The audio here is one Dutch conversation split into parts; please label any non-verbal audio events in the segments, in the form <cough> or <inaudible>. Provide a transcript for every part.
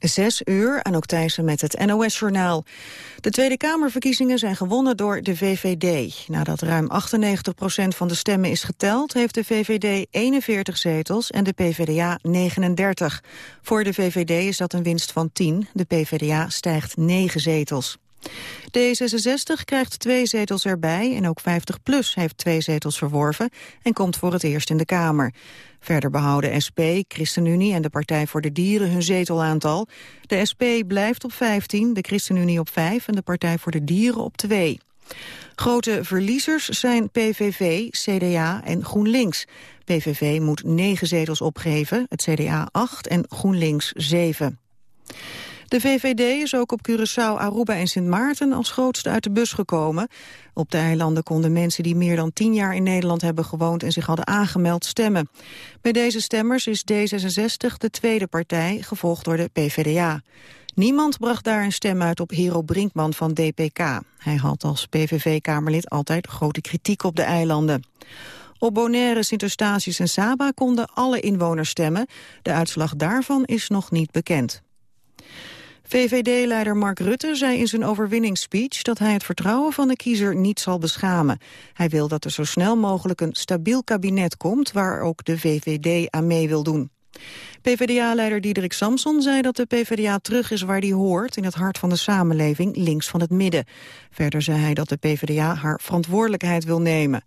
Zes uur, ook Thijssen met het NOS-journaal. De Tweede Kamerverkiezingen zijn gewonnen door de VVD. Nadat ruim 98 procent van de stemmen is geteld... heeft de VVD 41 zetels en de PvdA 39. Voor de VVD is dat een winst van 10. De PvdA stijgt 9 zetels. D66 krijgt twee zetels erbij en ook 50PLUS heeft twee zetels verworven en komt voor het eerst in de Kamer. Verder behouden SP, ChristenUnie en de Partij voor de Dieren hun zetelaantal. De SP blijft op 15, de ChristenUnie op 5 en de Partij voor de Dieren op 2. Grote verliezers zijn PVV, CDA en GroenLinks. PVV moet 9 zetels opgeven, het CDA 8 en GroenLinks 7. De VVD is ook op Curaçao, Aruba en Sint Maarten als grootste uit de bus gekomen. Op de eilanden konden mensen die meer dan tien jaar in Nederland hebben gewoond en zich hadden aangemeld stemmen. Bij deze stemmers is D66 de tweede partij, gevolgd door de PVDA. Niemand bracht daar een stem uit op Hero Brinkman van DPK. Hij had als PVV-kamerlid altijd grote kritiek op de eilanden. Op Bonaire, Sint-Eustatius en Saba konden alle inwoners stemmen. De uitslag daarvan is nog niet bekend. VVD-leider Mark Rutte zei in zijn overwinningsspeech dat hij het vertrouwen van de kiezer niet zal beschamen. Hij wil dat er zo snel mogelijk een stabiel kabinet komt waar ook de VVD aan mee wil doen. PvdA-leider Diederik Samson zei dat de PvdA terug is waar die hoort... in het hart van de samenleving, links van het midden. Verder zei hij dat de PvdA haar verantwoordelijkheid wil nemen.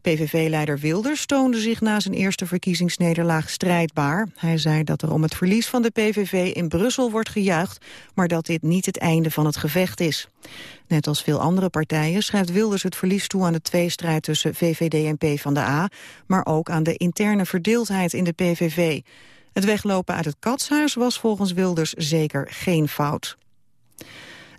PVV-leider Wilders toonde zich na zijn eerste verkiezingsnederlaag strijdbaar. Hij zei dat er om het verlies van de PVV in Brussel wordt gejuicht... maar dat dit niet het einde van het gevecht is. Net als veel andere partijen schrijft Wilders het verlies toe aan de tweestrijd tussen VVD en PvdA... maar ook aan de interne verdeeldheid in de PVV. Het weglopen uit het katshuis was volgens Wilders zeker geen fout.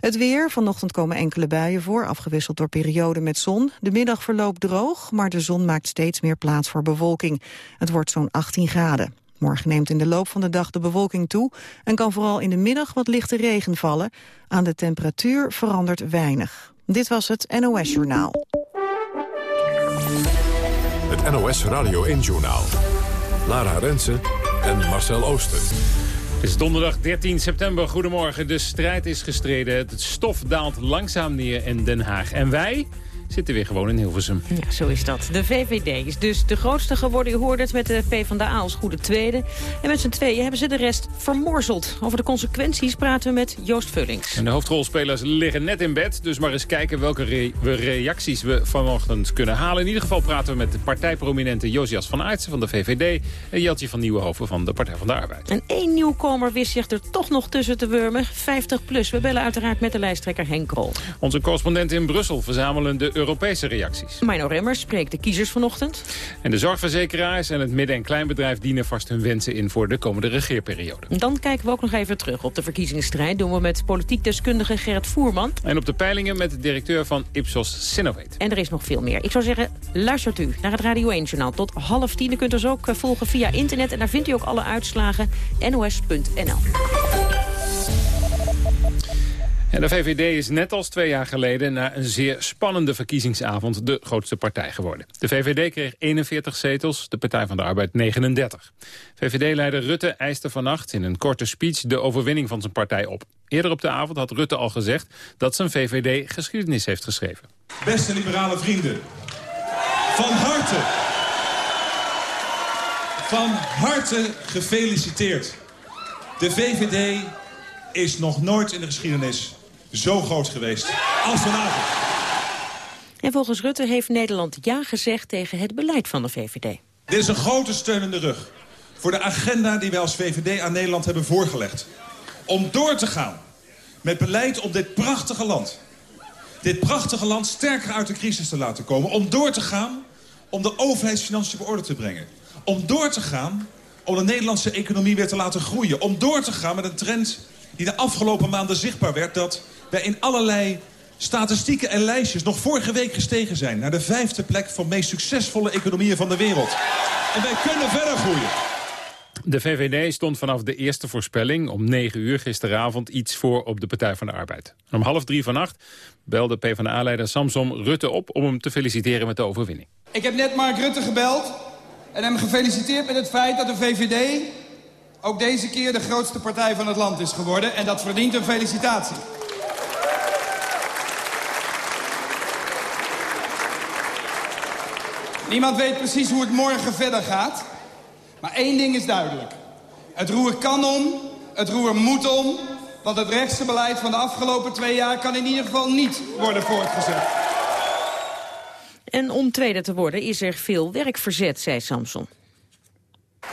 Het weer, vanochtend komen enkele buien voor, afgewisseld door perioden met zon. De middag verloopt droog, maar de zon maakt steeds meer plaats voor bewolking. Het wordt zo'n 18 graden. Morgen neemt in de loop van de dag de bewolking toe... en kan vooral in de middag wat lichte regen vallen. Aan de temperatuur verandert weinig. Dit was het NOS Journaal. Het NOS Radio 1 Journaal. Lara Rensen en Marcel Ooster. Het is donderdag 13 september. Goedemorgen. De strijd is gestreden. Het stof daalt langzaam neer in Den Haag. En wij zitten weer gewoon in Hilversum. Ja, zo is dat. De VVD is dus de grootste geworden. U hoorde het met de PvdA als goede tweede. En met z'n tweeën hebben ze de rest vermorzeld. Over de consequenties praten we met Joost Vullings. En de hoofdrolspelers liggen net in bed. Dus maar eens kijken welke reacties we vanochtend kunnen halen. In ieder geval praten we met de partijprominente Josias van Aartsen van de VVD... en Jeltje van Nieuwenhoven van de Partij van de Arbeid. En één nieuwkomer wist zich er toch nog tussen te wurmen. 50 plus. We bellen uiteraard met de lijsttrekker Henk Krol. Onze correspondent in Brussel verzamelen de Europese reacties. Mino Remmers spreekt de kiezers vanochtend. En de zorgverzekeraars en het midden- en kleinbedrijf dienen vast hun wensen in voor de komende regeerperiode. Dan kijken we ook nog even terug op de verkiezingsstrijd. Doen we met politiek deskundige Gerrit Voerman. En op de peilingen met de directeur van Ipsos Sinovate. En er is nog veel meer. Ik zou zeggen, luistert u naar het Radio 1-journaal tot half tien. U kunt ons ook eh, volgen via internet en daar vindt u ook alle uitslagen nos.nl. En de VVD is net als twee jaar geleden na een zeer spannende verkiezingsavond de grootste partij geworden. De VVD kreeg 41 zetels, de Partij van de Arbeid 39. VVD-leider Rutte eiste vannacht in een korte speech de overwinning van zijn partij op. Eerder op de avond had Rutte al gezegd dat zijn VVD geschiedenis heeft geschreven. Beste liberale vrienden, van harte, van harte gefeliciteerd. De VVD is nog nooit in de geschiedenis zo groot geweest als vanavond. En volgens Rutte heeft Nederland ja gezegd tegen het beleid van de VVD. Dit is een grote steun in de rug voor de agenda die wij als VVD aan Nederland hebben voorgelegd. Om door te gaan met beleid om dit prachtige land... dit prachtige land sterker uit de crisis te laten komen. Om door te gaan om de overheidsfinanciën op orde te brengen. Om door te gaan om de Nederlandse economie weer te laten groeien. Om door te gaan met een trend die de afgelopen maanden zichtbaar werd... dat wij in allerlei statistieken en lijstjes nog vorige week gestegen zijn... naar de vijfde plek van meest succesvolle economieën van de wereld. En wij kunnen verder groeien. De VVD stond vanaf de eerste voorspelling om 9 uur gisteravond iets voor op de Partij van de Arbeid. om half drie vannacht belde PvdA-leider Samsom Rutte op om hem te feliciteren met de overwinning. Ik heb net Mark Rutte gebeld en hem gefeliciteerd met het feit dat de VVD ook deze keer de grootste partij van het land is geworden. En dat verdient een felicitatie. Niemand weet precies hoe het morgen verder gaat. Maar één ding is duidelijk. Het roer kan om, het roer moet om... want het rechtse beleid van de afgelopen twee jaar... kan in ieder geval niet worden voortgezet. En om tweede te worden is er veel werk verzet, zei Samson.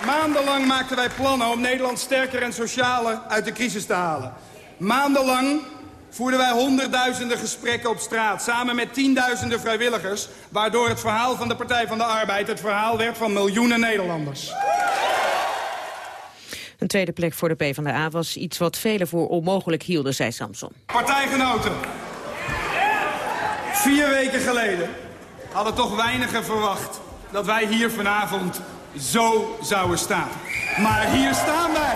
Maandenlang maakten wij plannen om Nederland sterker en socialer uit de crisis te halen. Maandenlang voerden wij honderdduizenden gesprekken op straat... samen met tienduizenden vrijwilligers... waardoor het verhaal van de Partij van de Arbeid... het verhaal werd van miljoenen Nederlanders. Een tweede plek voor de PvdA was iets wat velen voor onmogelijk hielden, zei Samson. Partijgenoten, vier weken geleden hadden toch weinigen verwacht... dat wij hier vanavond zo zouden staan. Maar hier staan wij.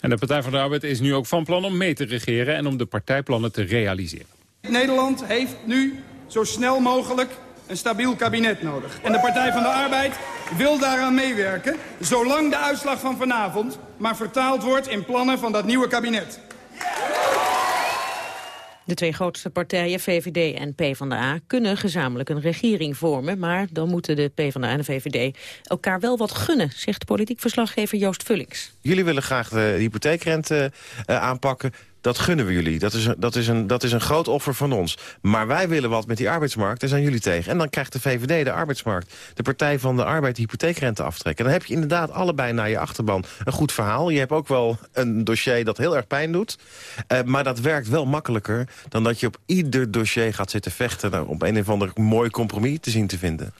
En de Partij van de Arbeid is nu ook van plan om mee te regeren... en om de partijplannen te realiseren. Nederland heeft nu zo snel mogelijk een stabiel kabinet nodig. En de Partij van de Arbeid wil daaraan meewerken... zolang de uitslag van vanavond maar vertaald wordt in plannen van dat nieuwe kabinet. De twee grootste partijen, VVD en PvdA, kunnen gezamenlijk een regering vormen. Maar dan moeten de PvdA en de VVD elkaar wel wat gunnen, zegt politiek verslaggever Joost Vullings. Jullie willen graag de hypotheekrente uh, aanpakken. Dat gunnen we jullie. Dat is, een, dat, is een, dat is een groot offer van ons. Maar wij willen wat met die arbeidsmarkt. Daar zijn jullie tegen. En dan krijgt de VVD, de arbeidsmarkt, de Partij van de Arbeid... de hypotheekrente aftrekken. Dan heb je inderdaad allebei naar je achterban een goed verhaal. Je hebt ook wel een dossier dat heel erg pijn doet. Uh, maar dat werkt wel makkelijker dan dat je op ieder dossier gaat zitten vechten... Nou, op een of ander mooi compromis te zien te vinden.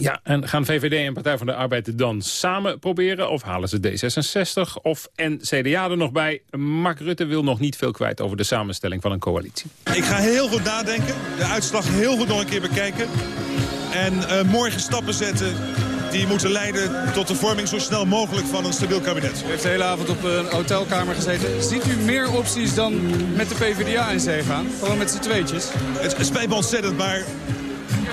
Ja, en gaan VVD en Partij van de Arbeid dan samen proberen? Of halen ze D66 of en CDA er nog bij? Mark Rutte wil nog niet veel kwijt over de samenstelling van een coalitie. Ik ga heel goed nadenken, de uitslag heel goed nog een keer bekijken. En uh, morgen stappen zetten die moeten leiden tot de vorming zo snel mogelijk van een stabiel kabinet. U heeft de hele avond op een hotelkamer gezeten. Ziet u meer opties dan met de PvdA in zee gaan? Gewoon met z'n tweetjes? Het spijt me ontzettend, maar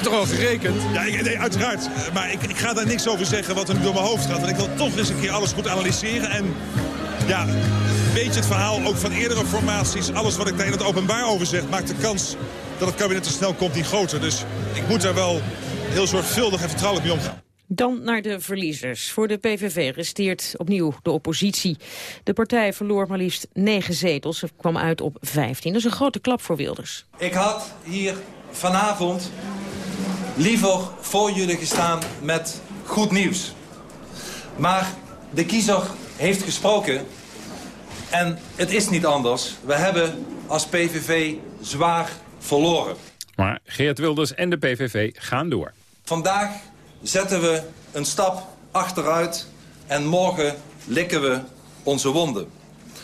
toch wel gerekend? Ja, ik, nee, uiteraard. Maar ik, ik, ga daar niks over zeggen wat er nu door mijn hoofd gaat. Want ik wil toch eens een keer alles goed analyseren. En ja, weet je het verhaal ook van eerdere formaties. Alles wat ik daar in het openbaar over zeg, maakt de kans dat het kabinet te snel komt niet groter. Dus ik moet daar wel heel zorgvuldig en vertrouwelijk mee omgaan. Dan naar de verliezers. Voor de PVV resteert opnieuw de oppositie. De partij verloor maar liefst negen zetels. Ze kwam uit op 15. Dat is een grote klap voor Wilders. Ik had hier vanavond liever voor jullie gestaan met goed nieuws. Maar de kiezer heeft gesproken en het is niet anders. We hebben als PVV zwaar verloren. Maar Geert Wilders en de PVV gaan door. Vandaag zetten we een stap achteruit en morgen likken we onze wonden.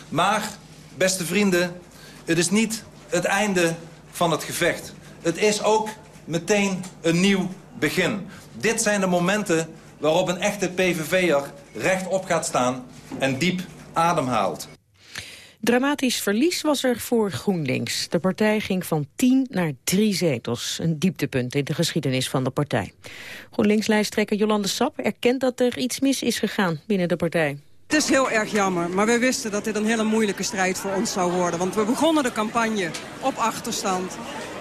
Maar, beste vrienden, het is niet het einde van het gevecht. Het is ook meteen een nieuw begin. Dit zijn de momenten waarop een echte PVV'er rechtop gaat staan en diep ademhaalt. Dramatisch verlies was er voor GroenLinks. De partij ging van 10 naar 3 zetels. Een dieptepunt in de geschiedenis van de partij. GroenLinks-lijsttrekker Jolande Sap erkent dat er iets mis is gegaan binnen de partij. Het is heel erg jammer, maar we wisten dat dit een hele moeilijke strijd voor ons zou worden. Want we begonnen de campagne op achterstand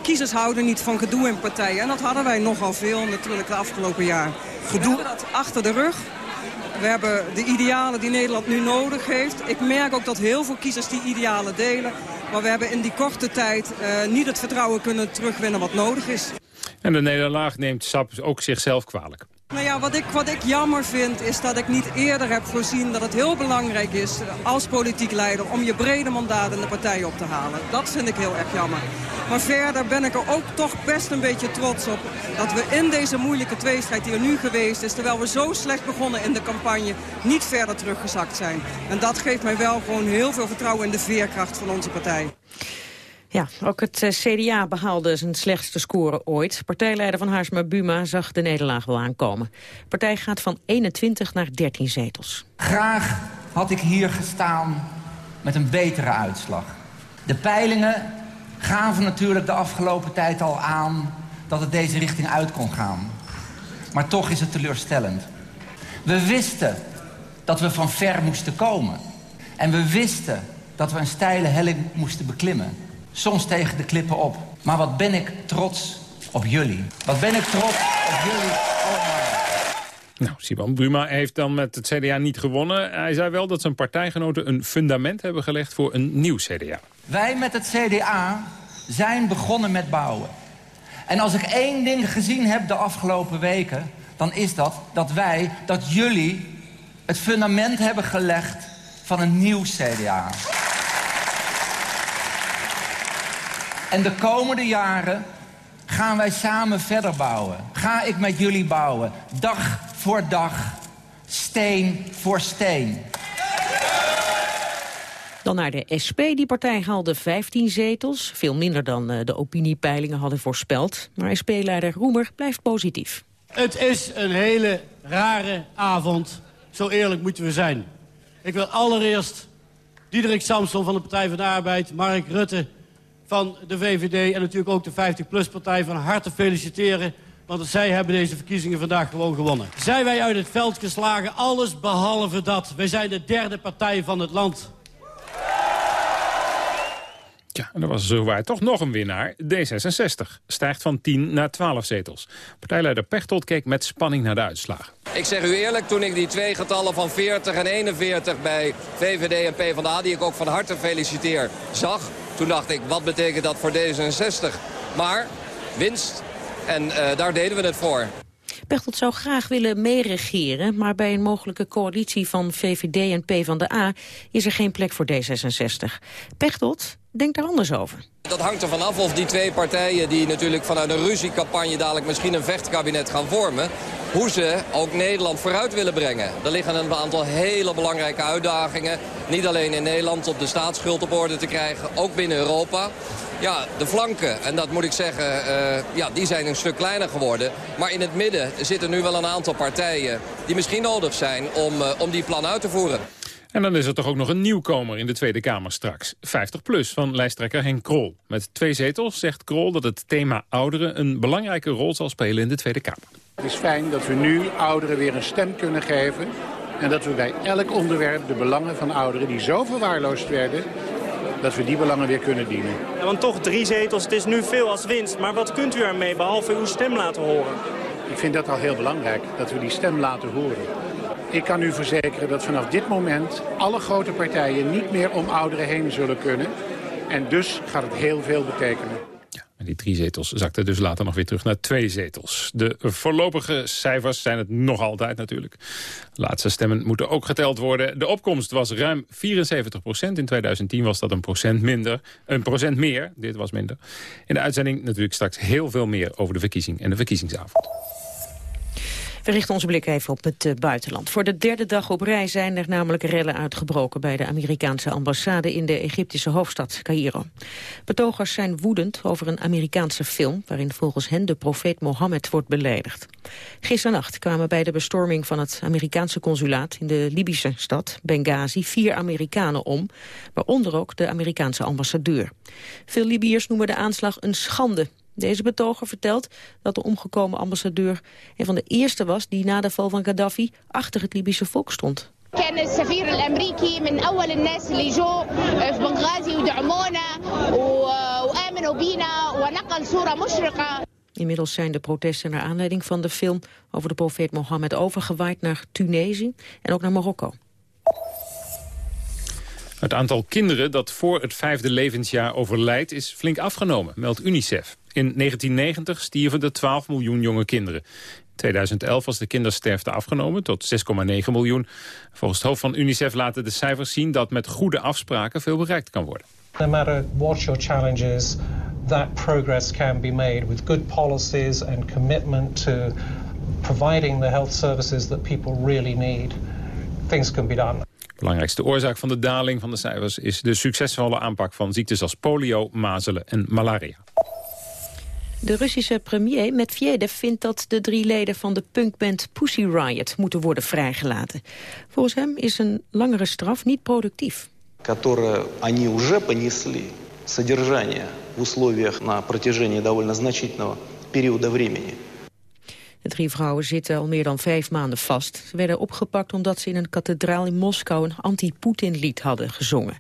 kiezers houden niet van gedoe in partijen. En dat hadden wij nogal veel natuurlijk de afgelopen jaar. Gedoe? We dat achter de rug. We hebben de idealen die Nederland nu nodig heeft. Ik merk ook dat heel veel kiezers die idealen delen. Maar we hebben in die korte tijd uh, niet het vertrouwen kunnen terugwinnen wat nodig is. En de nederlaag neemt SAP ook zichzelf kwalijk. Nou ja, wat ik, wat ik jammer vind is dat ik niet eerder heb voorzien dat het heel belangrijk is als politiek leider om je brede mandaat in de partij op te halen. Dat vind ik heel erg jammer. Maar verder ben ik er ook toch best een beetje trots op dat we in deze moeilijke tweestrijd die er nu geweest is, terwijl we zo slecht begonnen in de campagne, niet verder teruggezakt zijn. En dat geeft mij wel gewoon heel veel vertrouwen in de veerkracht van onze partij. Ja, ook het eh, CDA behaalde zijn slechtste score ooit. Partijleider van Haarsma Buma zag de nederlaag wel aankomen. De partij gaat van 21 naar 13 zetels. Graag had ik hier gestaan met een betere uitslag. De peilingen gaven natuurlijk de afgelopen tijd al aan dat het deze richting uit kon gaan. Maar toch is het teleurstellend. We wisten dat we van ver moesten komen. En we wisten dat we een steile helling moesten beklimmen. Soms tegen de klippen op. Maar wat ben ik trots op jullie. Wat ben ik trots op jullie allemaal. Nou, Siban Buma heeft dan met het CDA niet gewonnen. Hij zei wel dat zijn partijgenoten een fundament hebben gelegd voor een nieuw CDA. Wij met het CDA zijn begonnen met bouwen. En als ik één ding gezien heb de afgelopen weken... dan is dat dat wij, dat jullie het fundament hebben gelegd van een nieuw CDA. En de komende jaren gaan wij samen verder bouwen. Ga ik met jullie bouwen. Dag voor dag. Steen voor steen. Dan naar de SP. Die partij haalde 15 zetels. Veel minder dan eh, de opiniepeilingen hadden voorspeld. Maar SP-leider Roemer blijft positief. Het is een hele rare avond. Zo eerlijk moeten we zijn. Ik wil allereerst Diederik Samson van de Partij van de Arbeid... Mark Rutte van de VVD en natuurlijk ook de 50PLUS-partij van harte feliciteren. Want zij hebben deze verkiezingen vandaag gewoon gewonnen. Zijn wij uit het veld geslagen? Alles behalve dat. Wij zijn de derde partij van het land. Ja, en er was zowaar toch nog een winnaar. D66 stijgt van 10 naar 12 zetels. Partijleider Pechtold keek met spanning naar de uitslagen. Ik zeg u eerlijk, toen ik die twee getallen van 40 en 41 bij VVD en PvdA... die ik ook van harte feliciteer, zag... toen dacht ik, wat betekent dat voor D66? Maar winst, en uh, daar deden we het voor. Pechtold zou graag willen meeregeren, maar bij een mogelijke coalitie van VVD en PvdA is er geen plek voor D66. Pechtold denkt daar anders over. Dat hangt er vanaf of die twee partijen die natuurlijk vanuit een ruziecampagne dadelijk misschien een vechtkabinet gaan vormen, hoe ze ook Nederland vooruit willen brengen. Er liggen een aantal hele belangrijke uitdagingen. Niet alleen in Nederland op de staatsschuld op orde te krijgen, ook binnen Europa. Ja, de flanken, en dat moet ik zeggen, uh, ja, die zijn een stuk kleiner geworden. Maar in het midden zitten nu wel een aantal partijen die misschien nodig zijn om, uh, om die plan uit te voeren. En dan is er toch ook nog een nieuwkomer in de Tweede Kamer straks. 50PLUS van lijsttrekker Henk Krol. Met twee zetels zegt Krol dat het thema ouderen... een belangrijke rol zal spelen in de Tweede Kamer. Het is fijn dat we nu ouderen weer een stem kunnen geven... en dat we bij elk onderwerp de belangen van ouderen... die zo verwaarloosd werden, dat we die belangen weer kunnen dienen. Ja, want toch drie zetels, het is nu veel als winst. Maar wat kunt u ermee, behalve uw stem laten horen? Ik vind dat al heel belangrijk, dat we die stem laten horen. Ik kan u verzekeren dat vanaf dit moment alle grote partijen niet meer om ouderen heen zullen kunnen. En dus gaat het heel veel betekenen. En die drie zetels zakten dus later nog weer terug naar twee zetels. De voorlopige cijfers zijn het nog altijd natuurlijk. Laatste stemmen moeten ook geteld worden. De opkomst was ruim 74 procent. In 2010 was dat een procent minder. Een procent meer, dit was minder. In de uitzending natuurlijk straks heel veel meer over de verkiezing en de verkiezingsavond. We richten onze blik even op het uh, buitenland. Voor de derde dag op rij zijn er namelijk rellen uitgebroken... bij de Amerikaanse ambassade in de Egyptische hoofdstad Cairo. Betogers zijn woedend over een Amerikaanse film... waarin volgens hen de profeet Mohammed wordt beledigd. Gisternacht kwamen bij de bestorming van het Amerikaanse consulaat... in de Libische stad Benghazi vier Amerikanen om... waaronder ook de Amerikaanse ambassadeur. Veel Libiërs noemen de aanslag een schande... Deze betoger vertelt dat de omgekomen ambassadeur een van de eerste was die na de val van Gaddafi achter het Libische volk stond. Inmiddels zijn de protesten naar aanleiding van de film over de profeet Mohammed overgewaaid naar Tunesië en ook naar Marokko. Het aantal kinderen dat voor het vijfde levensjaar overlijdt is flink afgenomen, meldt UNICEF. In 1990 stierven er 12 miljoen jonge kinderen. In 2011 was de kindersterfte afgenomen tot 6,9 miljoen. Volgens het hoofd van UNICEF laten de cijfers zien dat met goede afspraken veel bereikt kan worden. No matter what your challenges, that progress can be made with good policies and commitment to providing the health services that people really need. Things can be done. De belangrijkste oorzaak van de daling van de cijfers is de succesvolle aanpak van ziektes als polio, mazelen en malaria. De Russische premier Medvedev vindt dat de drie leden van de punkband Pussy Riot moeten worden vrijgelaten. Volgens hem is een langere straf niet productief. Которые они уже понесли содержание в условиях на протяжении довольно значительного периода времени. De drie vrouwen zitten al meer dan vijf maanden vast. Ze werden opgepakt omdat ze in een kathedraal in Moskou een anti-Poetin-lied hadden gezongen.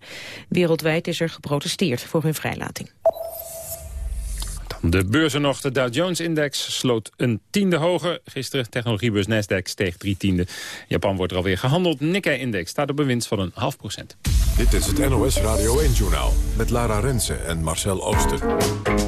Wereldwijd is er geprotesteerd voor hun vrijlating. De beurzen nog. De Dow Jones-index sloot een tiende hoger. Gisteren technologiebeurs Nasdaq steeg drie tiende. Japan wordt er alweer gehandeld. Nikkei-index staat op een winst van een half procent. Dit is het NOS Radio 1-journaal met Lara Rensen en Marcel Ooster.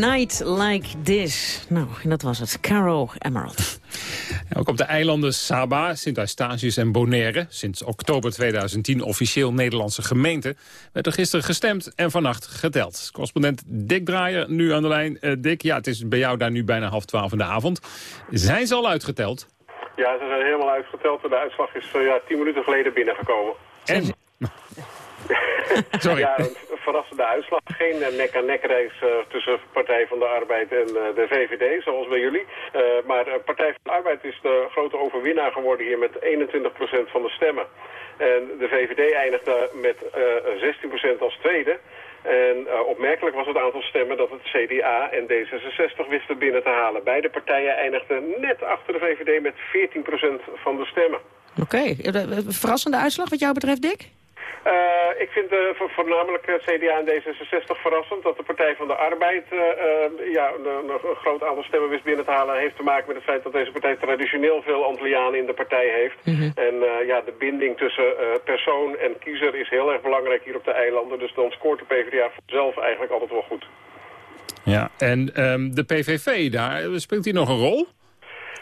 Night Like This. Nou, en dat was het. Caro Emerald. <laughs> Ook op de eilanden Saba, Sint-Eustatius en Bonaire... sinds oktober 2010 officieel Nederlandse gemeente... werd er gisteren gestemd en vannacht geteld. Correspondent Dick Draaier nu aan de lijn. Eh, Dick, ja, het is bij jou daar nu bijna half twaalf in de avond. Zijn ze al uitgeteld? Ja, ze zijn helemaal uitgeteld. De uitslag is eh, ja, tien minuten geleden binnengekomen. En? <laughs> Sorry. Ja, een verrassende uitslag. Geen eh, nek-aan-nek race eh, tussen Partij van de Arbeid en eh, de VVD, zoals bij jullie. Eh, maar Partij van de Arbeid is de grote overwinnaar geworden hier met 21% van de stemmen. En de VVD eindigde met eh 16% als tweede. En eh, opmerkelijk was het aantal stemmen dat het CDA en D66 wisten binnen te halen. Beide partijen eindigden net achter de VVD met 14% van de stemmen. Oké, eh, verrassende uitslag wat jou betreft, Dick? Eh, ik vind eh, vo- voornamelijk eh, CDA en D66 verrassend. Dat de Partij van de Arbeid eh, eh, ja, een, een- groot aantal stemmen wist binnen te halen... heeft te maken met het feit dat deze partij traditioneel veel Antillianen in de partij heeft. En eh, ja, de binding tussen eh, persoon en kiezer is heel erg belangrijk hier op de eilanden. Dus dan scoort de PvdA zelf eigenlijk altijd wel goed. Ja, en ehm, de PVV daar, speelt die nog een rol?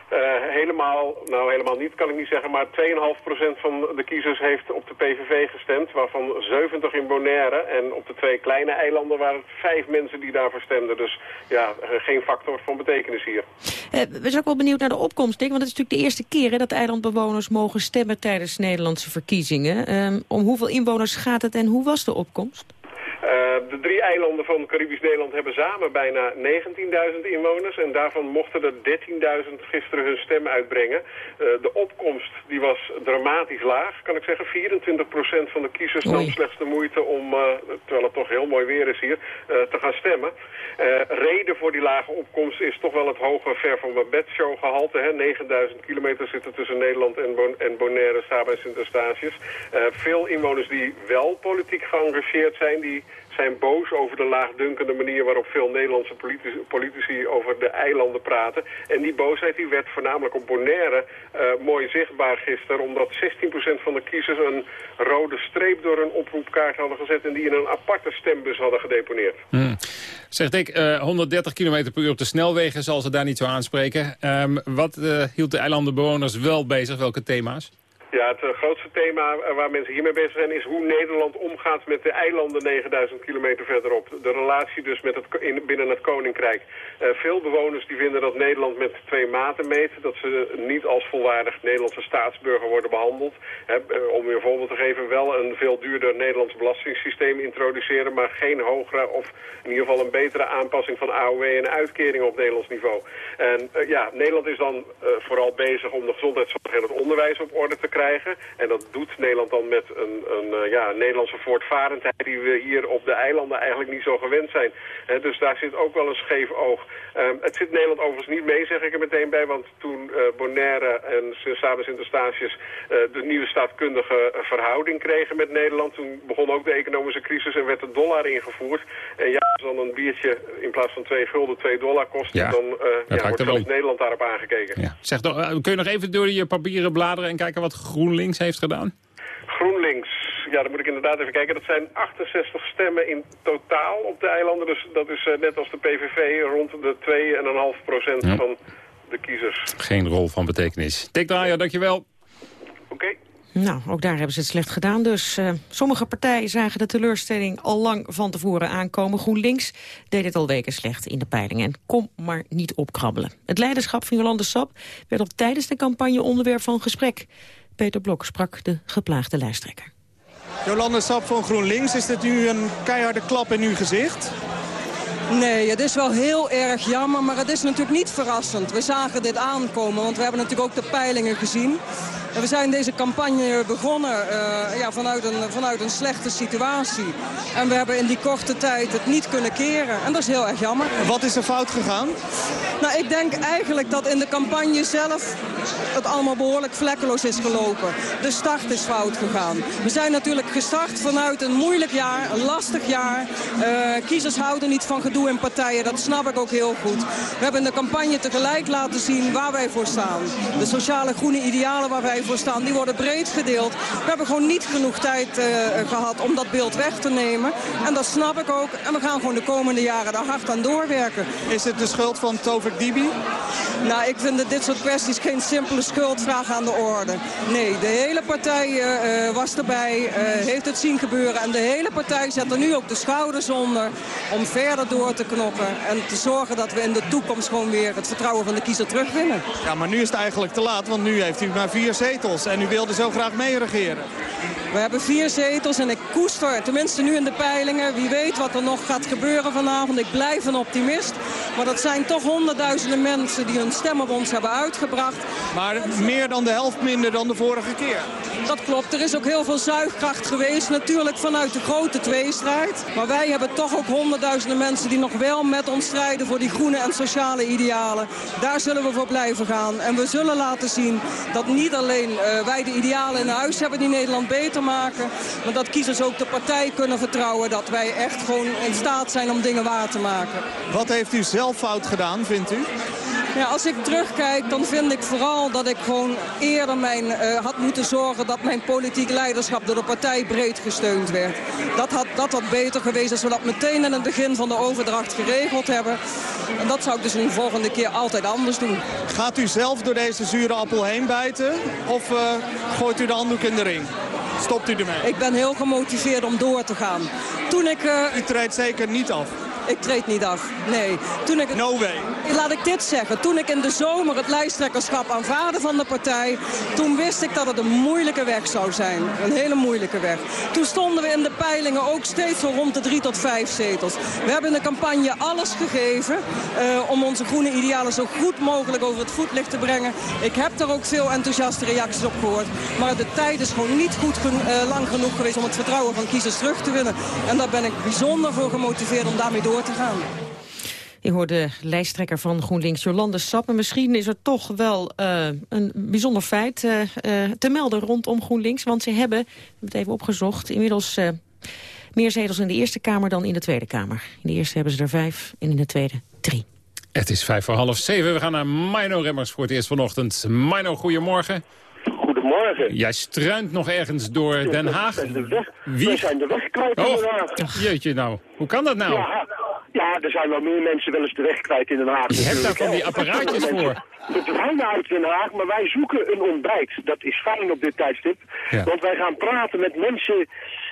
Eh, helemaal, nou helemaal niet kan ik niet zeggen, maar 2,5% van de kiezers heeft op de PVV gestemd, waarvan 70 in Bonaire. En op de twee kleine eilanden waren het vijf mensen die daarvoor stemden. Dus ja, eh, geen factor van betekenis hier. Eh, we zijn ook wel benieuwd naar de opkomst, Dick. Want het is natuurlijk de eerste keer hè, dat eilandbewoners mogen stemmen tijdens Nederlandse verkiezingen. Ehm, om hoeveel inwoners gaat het en hoe was de opkomst? Eh, de drie eilanden van Caribisch Nederland hebben samen bijna 19.000 inwoners. En daarvan mochten er 13.000 gisteren hun stem uitbrengen. Eh, de opkomst die was dramatisch laag, kan ik zeggen. 24% van de kiezers nam slechts de moeite om, eh, terwijl het toch heel mooi weer is hier, te gaan stemmen. Reden voor die lage opkomst is toch wel het hoge ver van mijn bedshow gehalte. Hè? 9000 kilometer zitten tussen Nederland en, Bon en Bonaire, Saba en Sint-Eustatius. Veel inwoners die wel politiek geëngageerd zijn, die zijn boos over de laagdunkende manier waarop veel Nederlandse politici, over de eilanden praten. En die boosheid werd voornamelijk op Bonaire eh, mooi zichtbaar gisteren, omdat 16% van de kiezers een rode streep door een oproepkaart hadden gezet en die in een aparte stembus hadden gedeponeerd. Zegt ik, eh, 130 km per uur op de snelwegen zal ze daar niet zo aanspreken. Ehm, wat eh, hield de eilandenbewoners wel bezig? Welke thema's? Ja, het eh, grootste thema waar mensen hiermee bezig zijn is hoe Nederland omgaat met de eilanden 9000 kilometer verderop. De relatie dus met het, in, binnen het Koninkrijk. Eh, veel bewoners die vinden dat Nederland met twee maten meet. Dat ze niet als volwaardig Nederlandse staatsburger worden behandeld. Eh, om je een voorbeeld te geven, wel een veel duurder Nederlands belastingssysteem introduceren. Maar geen hogere of in ieder geval een betere aanpassing van AOW en uitkeringen op Nederlands niveau. En ja, Nederland is dan vooral bezig om de gezondheidszorg en het onderwijs op orde te krijgen. En dat doet Nederland dan met een, een eh, ja, Nederlandse voortvarendheid die we hier op de eilanden eigenlijk niet zo gewend zijn. Dus daar zit ook wel een scheef oog. Ehm, het zit Nederland overigens niet mee, zeg ik er meteen bij, want toen eh, Bonaire en samen Sint-Eustatius eh, de nieuwe staatkundige verhouding kregen met Nederland, toen begon ook de economische crisis en werd de dollar ingevoerd. En ja, als dan een biertje in plaats van 2 gulden 2 dollar kost, Ja, dan ja, wordt. Nederland daarop aangekeken. Ja. Zeg, kun je nog even door je papieren bladeren en kijken wat GroenLinks heeft gedaan? GroenLinks, ja, dan moet ik inderdaad even kijken. Dat zijn 68 stemmen in totaal op de eilanden. Dus dat is eh, net als de PVV rond de 2,5 procent Ja. van de kiezers. Geen rol van betekenis. Dick Draaier, dankjewel. Oké. Nou, ook daar hebben ze het slecht gedaan. Dus eh, sommige partijen zagen de teleurstelling al lang van tevoren aankomen. GroenLinks deed het al weken slecht in de peilingen. En kom maar niet opkrabbelen. Het leiderschap van Jolande Sap werd al tijdens de campagne onderwerp van gesprek. Peter Blok sprak de geplaagde lijsttrekker. Jolande Sap van GroenLinks, is dit nu een keiharde klap in uw gezicht? Nee, het is wel heel erg jammer, maar het is natuurlijk niet verrassend. We zagen dit aankomen, want we hebben natuurlijk ook de peilingen gezien. En we zijn deze campagne begonnen eh, ja, vanuit, een, vanuit een slechte situatie. En we hebben in die korte tijd het niet kunnen keren. En dat is heel erg jammer. Wat is er fout gegaan? Nou, ik denk eigenlijk dat in de campagne zelf het allemaal behoorlijk vlekkeloos is gelopen. De start is fout gegaan. We zijn natuurlijk gestart vanuit een moeilijk jaar, een lastig jaar. Eh, kiezers houden niet van gedoe in partijen, dat snap ik ook heel goed. We hebben in de campagne tegelijk laten zien waar wij voor staan. De sociale groene idealen waar wij voor staan, die worden breed gedeeld. We hebben gewoon niet genoeg tijd eh, gehad om dat beeld weg te nemen. En dat snap ik ook. En we gaan gewoon de komende jaren daar hard aan doorwerken. Is het de schuld van Tovik Dibi? Nou, ik vind dat dit soort kwesties geen simpele schuldvraag aan de orde. Nee, de hele partij eh, eh, was erbij, heeft het zien gebeuren. En de hele partij zet er nu ook de schouders onder om verder door te knokken. En te zorgen dat we in de toekomst gewoon weer het vertrouwen van de kiezer terugwinnen. Ja, maar nu is het eigenlijk te laat, want nu heeft u maar vier zetels. En u wilde zo graag meeregeren. We hebben vier zetels en ik koester, tenminste nu in de peilingen. Wie weet wat er nog gaat gebeuren vanavond. Ik blijf een optimist. Maar dat zijn toch honderdduizenden mensen die hun stem op ons hebben uitgebracht. Maar meer dan de helft minder dan de vorige keer. Dat klopt. Er is ook heel veel zuigkracht geweest. Natuurlijk vanuit de grote tweestrijd. Maar wij hebben toch ook honderdduizenden mensen die nog wel met ons strijden voor die groene en sociale idealen. Daar zullen we voor blijven gaan. En we zullen laten zien dat niet alleen eh, wij de idealen in huis hebben die Nederland beter maken. Maar dat kiezers ook de partij kunnen vertrouwen dat wij echt gewoon in staat zijn om dingen waar te maken. Wat heeft u zelf fout gedaan, vindt u? Ja, als ik terugkijk, dan vind ik vooral dat ik gewoon eerder mijn, eh, had moeten zorgen dat mijn politiek leiderschap door de partij breed gesteund werd. Dat had, dat had beter geweest als we dat meteen in het begin van de overdracht geregeld hebben. En dat zou ik dus een volgende keer altijd anders doen. Gaat u zelf door deze zure appel heen bijten? Of eh, gooit u de handdoek in de ring? Stopt u ermee? Ik ben heel gemotiveerd om door te gaan. Toen ik... U treedt zeker niet af? Ik treed niet af. Nee. Toen ik, no way. Laat ik dit zeggen. Toen ik in de zomer het lijsttrekkerschap aanvaarde van de partij... toen wist ik dat het een moeilijke weg zou zijn. Een hele moeilijke weg. Toen stonden we in de peilingen ook steeds zo rond de drie tot vijf zetels. We hebben in de campagne alles gegeven... eh, om onze groene idealen zo goed mogelijk over het voetlicht te brengen. Ik heb daar ook veel enthousiaste reacties op gehoord. Maar de tijd is gewoon niet goed eh, lang genoeg geweest om het vertrouwen van kiezers terug te winnen. En daar ben ik bijzonder voor gemotiveerd om daarmee door te gaan. Je hoorde lijsttrekker van GroenLinks, Jolande Sap. En misschien is er toch wel eh, een bijzonder feit eh, eh, te melden rondom GroenLinks. Want ze hebben, ik heb het even opgezocht, inmiddels eh, meer zetels in de Eerste Kamer dan in de Tweede Kamer. In de Eerste hebben ze er vijf en in de Tweede drie. Het is vijf voor half zeven. We gaan naar Mino Remmers voor het eerst vanochtend. Mino, goedemorgen. Goedemorgen. Jij struint nog ergens door Den Haag. We zijn de weg. Oh, jeetje nou. Hoe kan dat nou? Ja, ja, er zijn wel meer mensen wel eens de weg kwijt in Den Haag. Je hebt daar van die apparaatjes voor. verdwijnen uit Den Haag, maar wij zoeken een ontbijt. Dat is fijn op dit tijdstip. Ja. Want wij gaan praten met mensen...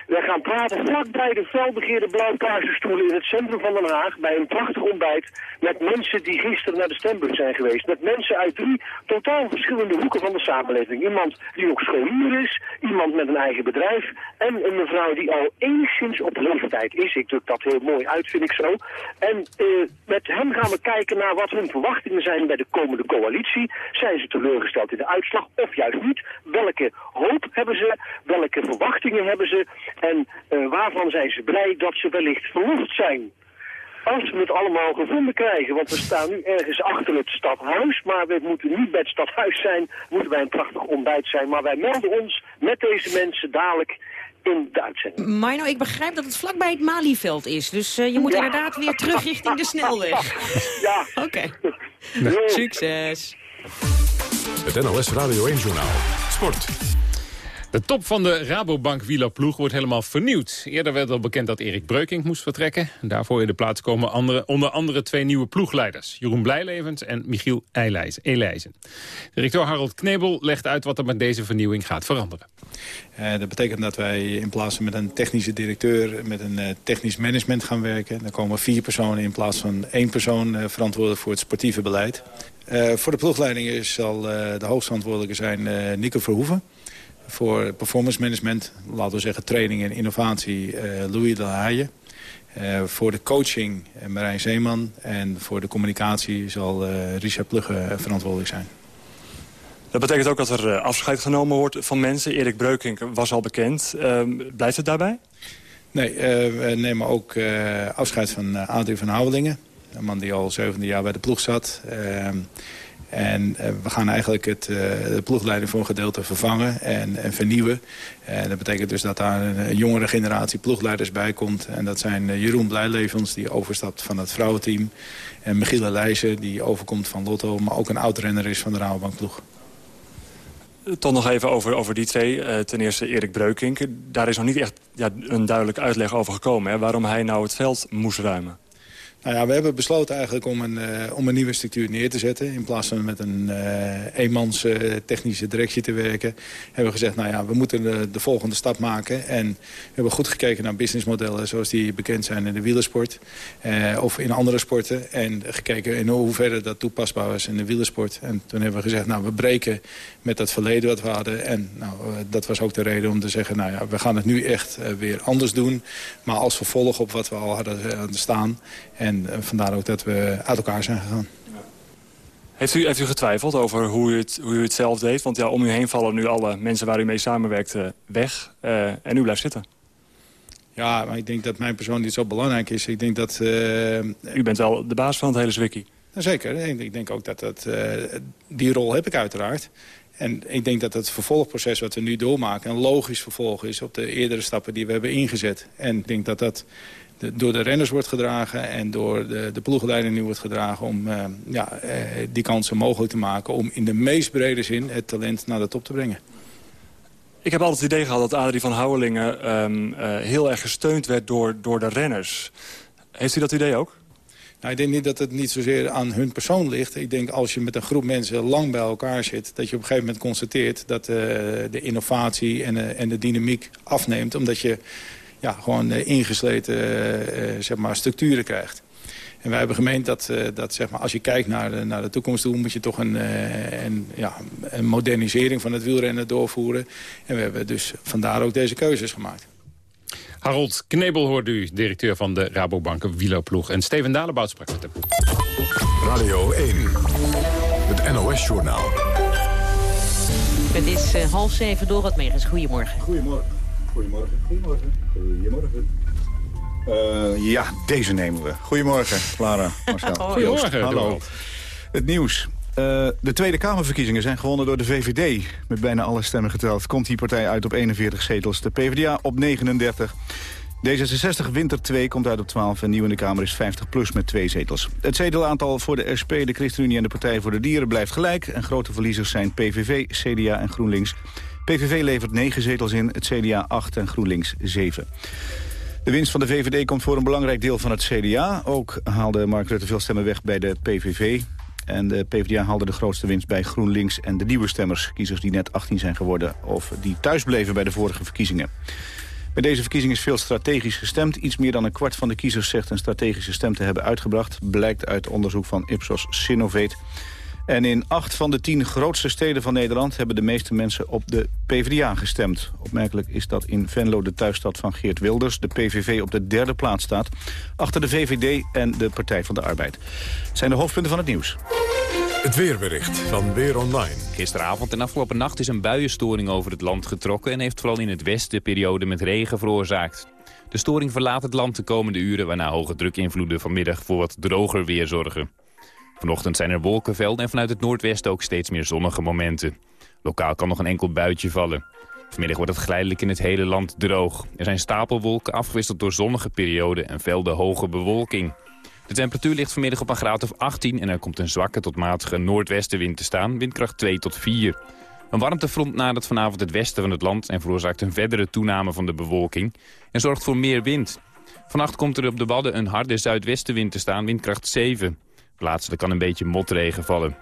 Wij gaan praten vlakbij de felbegeerde blauwkaarsenstoelen in het centrum van Den Haag... bij een prachtig ontbijt met mensen die gisteren naar de stembus zijn geweest. Met mensen uit drie totaal verschillende hoeken van de samenleving. Iemand die ook scholier is, iemand met een eigen bedrijf... en een mevrouw die al enigszins op leeftijd is. Ik druk dat heel mooi uit, vind ik zo. En eh, met hem gaan we kijken naar wat hun verwachtingen zijn bij de komende coalitie. Zijn ze teleurgesteld in de uitslag of juist niet? Welke hoop hebben ze? Welke verwachtingen hebben ze? En eh, waarvan zijn ze blij dat ze wellicht verlost zijn? Als we het allemaal gevonden krijgen, want we staan nu ergens achter het stadhuis, maar we moeten niet bij het stadhuis zijn, moeten wij een prachtig ontbijt zijn. Maar wij melden ons met deze mensen dadelijk in de uitzending. Mino, ik begrijp dat het vlakbij het Malieveld is. Dus eh, je moet Ja. inderdaad weer terug richting de snelweg. <laughs> Ja. Oké. Succes. Het NOS Radio 1-journaal. Sport. De top van de Rabobank wielerploeg wordt helemaal vernieuwd. Eerder werd al bekend dat Erik Breukink moest vertrekken. Daarvoor in de plaats komen andere, onder andere twee nieuwe ploegleiders. Jeroen Blijlevens en Michiel Elijzen. Directeur Harold Knebel legt uit wat er met deze vernieuwing gaat veranderen. Eh, dat betekent dat wij in plaats van met een technische directeur... met een eh, technisch management gaan werken. Dan komen vier personen in plaats van één persoon... eh, verantwoordelijk voor het sportieve beleid. Voor de ploegleiding zal de hoofdverantwoordelijke zijn Nico Verhoeven. Voor performance management, laten we zeggen training en innovatie... eh, Louis de Haaien. Eh, voor de coaching eh, Marijn Zeeman. En voor de communicatie zal Richard Plugge verantwoordelijk zijn. Dat betekent ook dat er afscheid genomen wordt van mensen. Erik Breukink was al bekend. Ehm, blijft het daarbij? Nee, we nemen ook afscheid van Adrie van Houwelingen. Een man die al zevende jaar bij de ploeg zat. En eh, we gaan eigenlijk het, eh, de ploegleiding voor een gedeelte vervangen en, en vernieuwen. En dat betekent dus dat daar een, jongere generatie ploegleiders bij komt. En dat zijn eh, Jeroen Blijlevens, die overstapt van het vrouwenteam. En Michiele Leijzen, die overkomt van Lotto, maar ook een oud-renner is van de Rabobankploeg. Toch nog even over, over die twee. Eh, ten eerste Erik Breukink. Daar is nog niet echt ja, een duidelijke uitleg over gekomen. Hè, waarom hij nou het veld moest ruimen. Nou ja, we hebben besloten eigenlijk om een, eh, om een nieuwe structuur neer te zetten. In plaats van met een eh eenmans eh, technische directie te werken... hebben we gezegd, nou ja, we moeten de, de volgende stap maken. En we hebben goed gekeken naar businessmodellen zoals die bekend zijn in de wielersport. of in andere sporten. En gekeken in hoeverre dat toepasbaar was in de wielersport. En toen hebben we gezegd, nou, we breken met dat verleden wat we hadden. En nou, dat was ook de reden om te zeggen, nou ja, we gaan het nu echt weer anders doen. Maar als vervolg op wat we al hadden staan... En eh, vandaar ook dat we uit elkaar zijn gegaan. Heeft u, heeft u getwijfeld over hoe u, het, hoe u het zelf deed? Want ja, om u heen vallen nu alle mensen waar u mee samenwerkt eh, weg. eh, en u blijft zitten. Ja, maar ik denk dat mijn persoon niet zo belangrijk is. Ik denk dat... eh, U bent wel de baas van het hele zwikkie. Nou, zeker. En ik denk ook dat dat... die rol heb ik uiteraard. En ik denk dat het vervolgproces wat we nu doormaken... een logisch vervolg is op de eerdere stappen die we hebben ingezet. En ik denk dat dat de- door de renners wordt gedragen... en door de, de ploegleider nu wordt gedragen... om eh, ja, eh, die kansen mogelijk te maken... om in de meest brede zin het talent naar de top te brengen. Ik heb altijd het idee gehad dat Adrie van Houwelingen ehm, eh, heel erg gesteund werd door, door de renners. Heeft u dat idee ook? Nou, ik denk niet dat het niet zozeer aan hun persoon ligt. Ik denk als je met een groep mensen lang bij elkaar zit... dat je op een gegeven moment constateert dat de innovatie en, en de dynamiek afneemt. Omdat je ja, gewoon eh, ingesleten eh, eh, zeg maar structuren krijgt. En wij hebben gemeend dat, eh, dat zeg maar, als je kijkt naar de, naar de toekomst toe... moet je toch een, eh, een, ja, een modernisering van het wielrennen doorvoeren. En we hebben dus vandaar ook deze keuzes gemaakt. Harold Knebel hoort u, directeur van de Rabobank wielerploeg. En Steven Dalebout sprak met hem. Radio 1, het NOS-journaal. Het is half zeven door het Megens. Goedemorgen. Goedemorgen. Goedemorgen. Goedemorgen. Goedemorgen. Eh, ja, deze nemen we. Goedemorgen, Clara, Marcel. <laughs> Goedemorgen, Joost. Hallo. Het nieuws. Eh, de Tweede Kamerverkiezingen zijn gewonnen door de VVD. Met bijna alle stemmen geteld komt die partij uit op 41 zetels. De PvdA op 39. D66 wint er 2, komt uit op 12 en nieuw in de Kamer is 50 plus met twee zetels. Het zetelaantal voor de SP, de ChristenUnie en de Partij voor de Dieren blijft gelijk. En grote verliezers zijn PVV, CDA en GroenLinks. PVV levert 9 zetels in, het CDA 8 en GroenLinks 7. De winst van de VVD komt voor een belangrijk deel van het CDA. Ook haalde Mark Rutte veel stemmen weg bij de PVV. En de PvdA haalde de grootste winst bij GroenLinks en de nieuwe stemmers. Kiezers die net 18 zijn geworden of die thuis bleven bij de vorige verkiezingen. Bij deze verkiezing is veel strategisch gestemd. Iets meer dan een kwart van de kiezers zegt een strategische stem te hebben uitgebracht. Blijkt uit onderzoek van Ipsos Sinovate. En in acht van de tien grootste steden van Nederland... hebben de meeste mensen op de PvdA gestemd. Opmerkelijk is dat in Venlo, de thuisstad van Geert Wilders... de PVV op de derde plaats staat. Achter de VVD en de Partij van de Arbeid. Het zijn de hoofdpunten van het nieuws. Het weerbericht van Weer Online. Gisteravond en afgelopen nacht is een buienstoring over het land getrokken... en heeft vooral in het westen periode met regen veroorzaakt. De storing verlaat het land de komende uren... waarna hoge drukinvloeden vanmiddag voor wat droger weer zorgen. Vanochtend zijn er wolkenvelden en vanuit het noordwesten ook steeds meer zonnige momenten. Lokaal kan nog een enkel buitje vallen. Vanmiddag wordt het geleidelijk in het hele land droog. Er zijn stapelwolken afgewisseld door zonnige perioden en velden hoge bewolking. De temperatuur ligt vanmiddag op een graad of 18 en er komt een zwakke tot matige noordwestenwind te staan, windkracht 2 tot 4. Een warmtefront nadert vanavond het westen van het land en veroorzaakt een verdere toename van de bewolking en zorgt voor meer wind. Vannacht komt er op de Wadden een harde zuidwestenwind te staan, windkracht 7. Plaatselijk kan een beetje motregen vallen.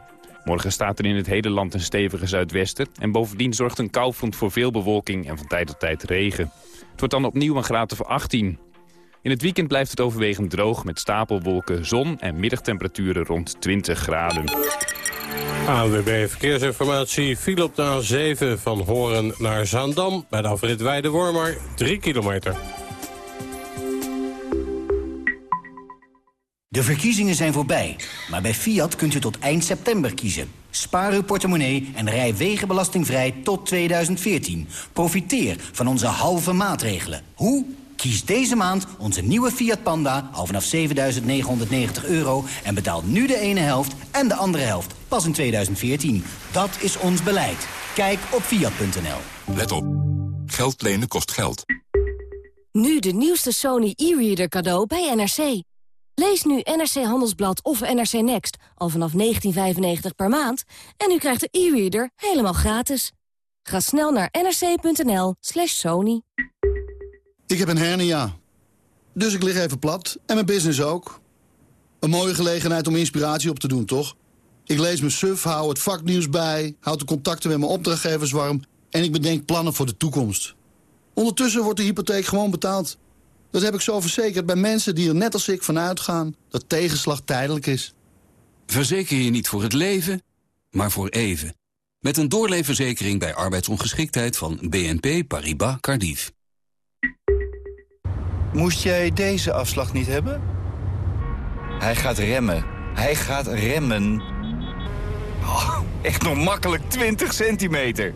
Morgen staat er in het hele land een stevige zuidwesten... en bovendien zorgt een koufront voor veel bewolking en van tijd tot tijd regen. Het wordt dan opnieuw een graad of 18. In het weekend blijft het overwegend droog met stapelwolken, zon en middagtemperaturen rond 20 graden. ANWB Verkeersinformatie viel op de A7 van Horen naar Zaandam... bij de afrit Weide-Wormer, 3 kilometer. De verkiezingen zijn voorbij, maar bij Fiat kunt u tot eind september kiezen. Spaar uw portemonnee en rij wegenbelastingvrij tot 2014. Profiteer van onze halve maatregelen. Hoe? Kies deze maand onze nieuwe Fiat Panda al vanaf 7.990 euro... en betaal nu de ene helft en de andere helft pas in 2014. Dat is ons beleid. Kijk op fiat.nl. Let op. Geld lenen kost geld. Nu de nieuwste Sony e-reader cadeau bij NRC. Lees nu NRC Handelsblad of NRC Next al vanaf 19,95 per maand... en u krijgt de e-reader helemaal gratis. Ga snel naar nrc.nl slash sony. Ik heb een hernia. Dus ik lig even plat. En mijn business ook. Een mooie gelegenheid om inspiratie op te doen, toch? Ik lees mijn suf, hou het vaknieuws bij... houd de contacten met mijn opdrachtgevers warm... en ik bedenk plannen voor de toekomst. Ondertussen wordt de hypotheek gewoon betaald. Dat heb ik zo verzekerd bij mensen die er net als ik van uitgaan... dat tegenslag tijdelijk is. Verzeker je niet voor het leven, maar voor even. Met een doorleefverzekering bij arbeidsongeschiktheid van BNP Paribas Cardiff. Moest jij deze afslag niet hebben? Hij gaat remmen. Hij gaat remmen. Oh, echt nog makkelijk 20 centimeter.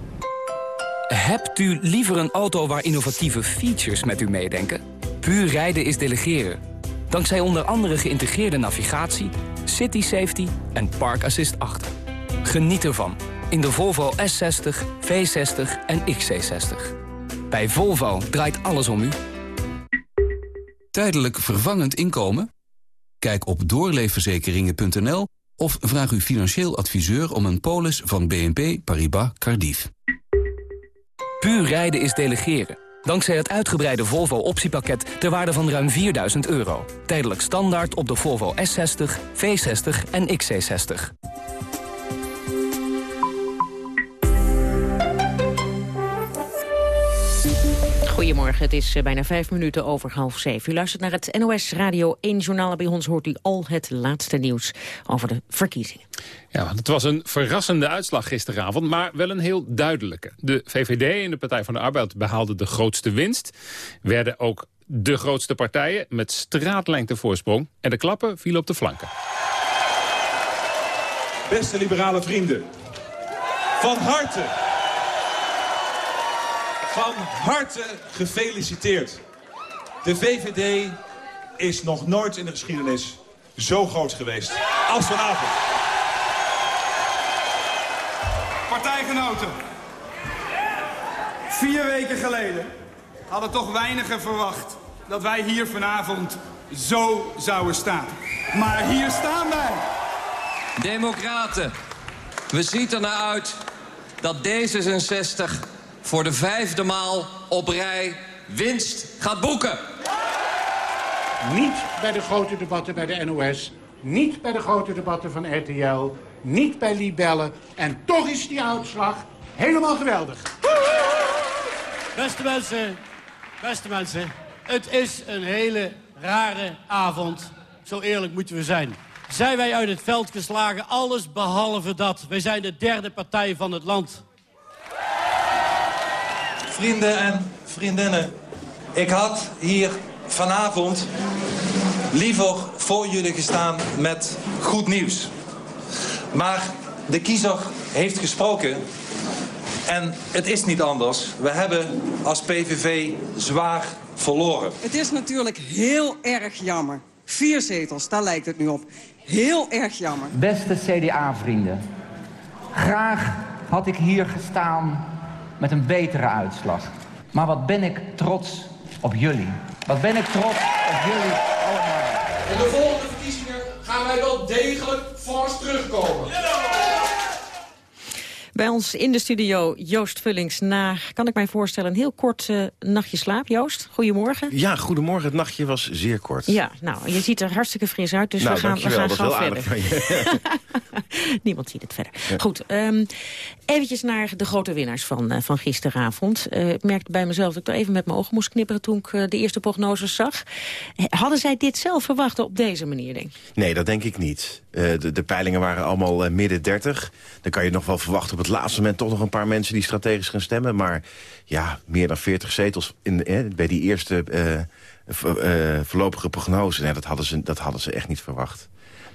Hebt u liever een auto waar innovatieve features met u meedenken? Puur rijden is delegeren. Dankzij onder andere geïntegreerde navigatie, city safety en park assist 8. Geniet ervan in de Volvo S60, V60 en XC60. Bij Volvo draait alles om u. Tijdelijk vervangend inkomen? Kijk op doorleefverzekeringen.nl of vraag uw financieel adviseur om een polis van BNP Paribas Cardiff. Puur rijden is delegeren. Dankzij het uitgebreide Volvo optiepakket ter waarde van ruim 4000 euro. Tijdelijk standaard op de Volvo S60, V60 en XC60. Goedemorgen, het is eh, bijna vijf minuten over half zeven. U luistert naar het NOS Radio 1 Journaal. Bij ons hoort u al het laatste nieuws over de verkiezingen. Ja, het was een verrassende uitslag gisteravond, maar wel een heel duidelijke. De VVD en de Partij van de Arbeid behaalden de grootste winst. Werden ook de grootste partijen met straatlengte voorsprong. En de klappen vielen op de flanken. Beste liberale vrienden, van harte, van harte gefeliciteerd. De VVD is nog nooit in de geschiedenis zo groot geweest als vanavond. Partijgenoten, vier weken geleden hadden toch weinigen verwacht dat wij hier vanavond zo zouden staan. Maar hier staan wij. Democraten, we zien er naar uit dat D66 voor de vijfde maal op rij winst gaat boeken. Niet bij de grote debatten bij de NOS. Niet bij de grote debatten van RTL. Niet bij Libelle. En toch is die uitslag helemaal geweldig. Beste mensen, beste mensen. Het is een hele rare avond. Zo eerlijk moeten we zijn. Zijn wij uit het veld geslagen? Alles behalve dat. Wij zijn de derde partij van het land. Vrienden en vriendinnen, ik had hier vanavond liever voor jullie gestaan met goed nieuws. Maar de kiezer heeft gesproken en het is niet anders. We hebben als PVV zwaar verloren. Het is natuurlijk heel erg jammer. Vier zetels, daar lijkt het nu op. Heel erg jammer. Beste CDA-vrienden, graag had ik hier gestaan met een betere uitslag. Maar wat ben ik trots op jullie. Wat ben ik trots op jullie allemaal. In de volgende verkiezingen gaan wij wel degelijk fors terugkomen. Bij ons in de studio Joost Vullings na, kan ik mij voorstellen, een heel kort eh, nachtje slaap. Joost, goedemorgen. Ja, goedemorgen. Het nachtje was zeer kort. Ja, nou, je ziet er hartstikke fris uit, dus nou, we gaan, we gaan verder. <laughs> <laughs> Niemand ziet het verder. Goed, um, eventjes naar de grote winnaars van, eh, van gisteravond. Eh, ik merkte bij mezelf dat ik er even met mijn ogen moest knipperen toen ik de eerste prognoses zag. Hadden zij dit zelf verwacht op deze manier, denk ik? Nee, dat denk ik niet. De, de peilingen waren allemaal midden 30. Dan kan je nog wel verwachten op het laatste moment toch nog een paar mensen die strategisch gaan stemmen. Maar ja, meer dan 40 zetels in, eh, bij die eerste eh, eh, voorlopige prognose. Nee, dat, hadden ze, dat hadden ze echt niet verwacht.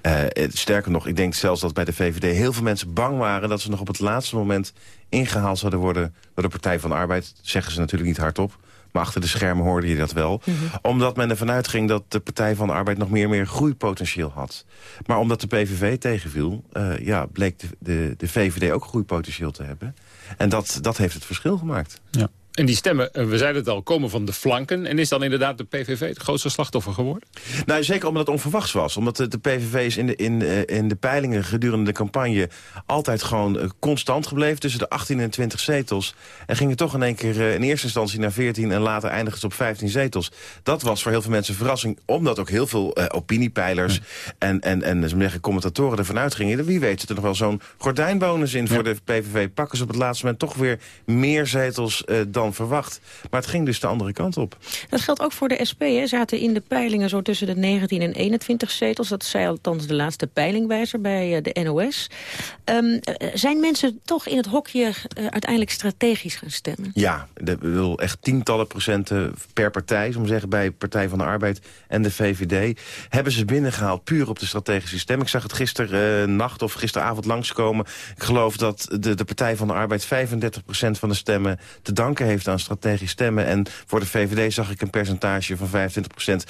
Eh, sterker nog, ik denk zelfs dat bij de VVD heel veel mensen bang waren... dat ze nog op het laatste moment ingehaald zouden worden... door de Partij van de Arbeid. Zeggen ze natuurlijk niet hardop. Maar achter de schermen hoorde je dat wel. Omdat men ervan uitging dat de Partij van de Arbeid nog meer en meer groeipotentieel had. Maar omdat de PVV tegenviel, eh, ja, bleek de, de, de VVD ook groeipotentieel te hebben. En dat, dat heeft het verschil gemaakt. Ja. En die stemmen, eh, we zeiden het al, komen van de flanken. En is dan inderdaad de PVV het grootste slachtoffer geworden? Nou, zeker omdat het onverwachts was. Omdat de, de PVV is in de, in, eh, in de peilingen gedurende de campagne... altijd gewoon eh, constant gebleven tussen de 18 en 20 zetels. En gingen toch in één keer eh, in eerste instantie naar 14... en later eindigden ze op 15 zetels. Dat was voor heel veel mensen een verrassing. Omdat ook heel veel eh, opiniepeilers en, en, en zeggen, commentatoren ervan uitgingen... wie weet zit er nog wel zo'n gordijnbonus in voor de PVV. Pakken ze op het laatste moment toch weer meer zetels eh, dan verwacht. Maar het ging dus de andere kant op. Dat geldt ook voor de SP. Hè. Zaten in de peilingen zo tussen de 19 en 21 zetels. Dat zei althans de laatste peilingwijzer bij eh, de NOS. Ehm, eh, zijn mensen toch in het hokje eh, uiteindelijk strategisch gaan stemmen? Ja, de, wil echt tientallen procenten per partij, we zeggen, bij Partij van de Arbeid en de VVD, hebben ze binnengehaald puur op de strategische stem. Ik zag het gisteren nacht of gisteravond langskomen. Ik geloof dat de, de Partij van de Arbeid 35 procent van de stemmen te danken heeft aan strategisch stemmen. En voor de VVD zag ik een percentage van 25 procent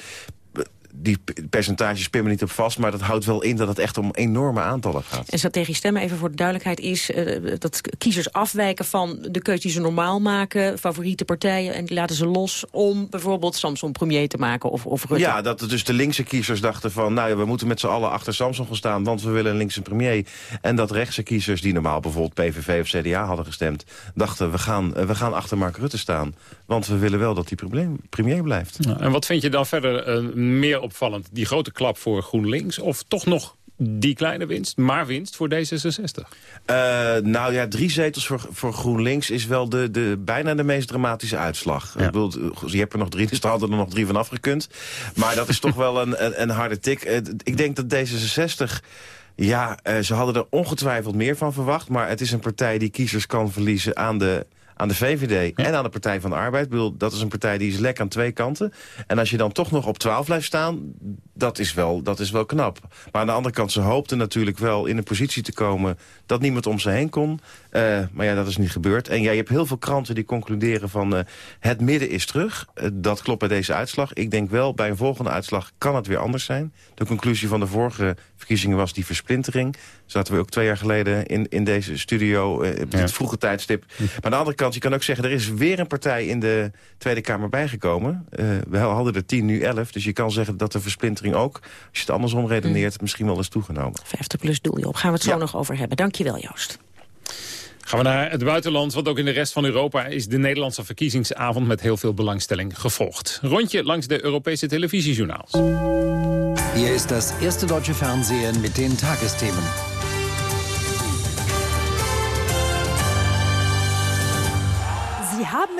die percentages pin me niet op vast... maar dat houdt wel in dat het echt om enorme aantallen gaat. En strategisch stemmen, even voor de duidelijkheid, is eh, dat kiezers afwijken van de keuze die ze normaal maken, favoriete partijen, en die laten ze los om bijvoorbeeld Samson premier te maken of, of Rutte. Ja, dat dus de linkse kiezers dachten van... nou ja, we moeten met z'n allen achter Samson gaan staan... want we willen een linkse premier. En dat rechtse kiezers die normaal bijvoorbeeld PVV of CDA hadden gestemd... dachten, we gaan, eh, we gaan achter Mark Rutte staan. Want we willen wel dat die probleem, premier blijft. Ja, en wat vind je dan verder eh, meer opvallend? Die grote klap voor GroenLinks of toch nog die kleine winst, maar winst voor D66? Uh, nou ja, drie zetels voor, voor GroenLinks is wel de, de, bijna de meest dramatische uitslag. Ja. Ik bedoel, je hebt er nog drie, dus er hadden er nog drie van afgekund. Maar dat is toch wel een, een, een harde tik. Uh, ik denk dat D66... Ja, uh, ze hadden er ongetwijfeld meer van verwacht. Maar het is een partij die kiezers kan verliezen aan de aan de VVD en aan de Partij van de Arbeid. Ik bedoel, dat is een partij die is lek aan twee kanten. En als je dan toch nog op 12 blijft staan, dat is wel, dat is wel knap. Maar aan de andere kant, ze hoopten natuurlijk wel in een positie te komen... dat niemand om ze heen kon. Uh, maar ja, dat is niet gebeurd. En ja, je hebt heel veel kranten die concluderen van... Uh, het midden is terug. Uh, dat klopt bij deze uitslag. Ik denk wel, bij een volgende uitslag kan het weer anders zijn. De conclusie van de vorige verkiezingen was die versplintering. Zaten we ook twee jaar geleden in, in deze studio, op ja. dit vroege tijdstip. Maar aan de andere kant, je kan ook zeggen... er is weer een partij in de Tweede Kamer bijgekomen. we hadden er tien, nu elf. Dus je kan zeggen dat de versplintering ook... als je het andersom redeneert, misschien wel is toegenomen. 50 plus doel je op. Gaan we het zo ja. nog over hebben. Dankjewel, Joost. Gaan we naar het buitenland, want ook in de rest van Europa... is de Nederlandse verkiezingsavond met heel veel belangstelling gevolgd. Rondje langs de Europese televisiejournaals. Hier is das eerste deutsche Fernsehen mit den Tagesthemen.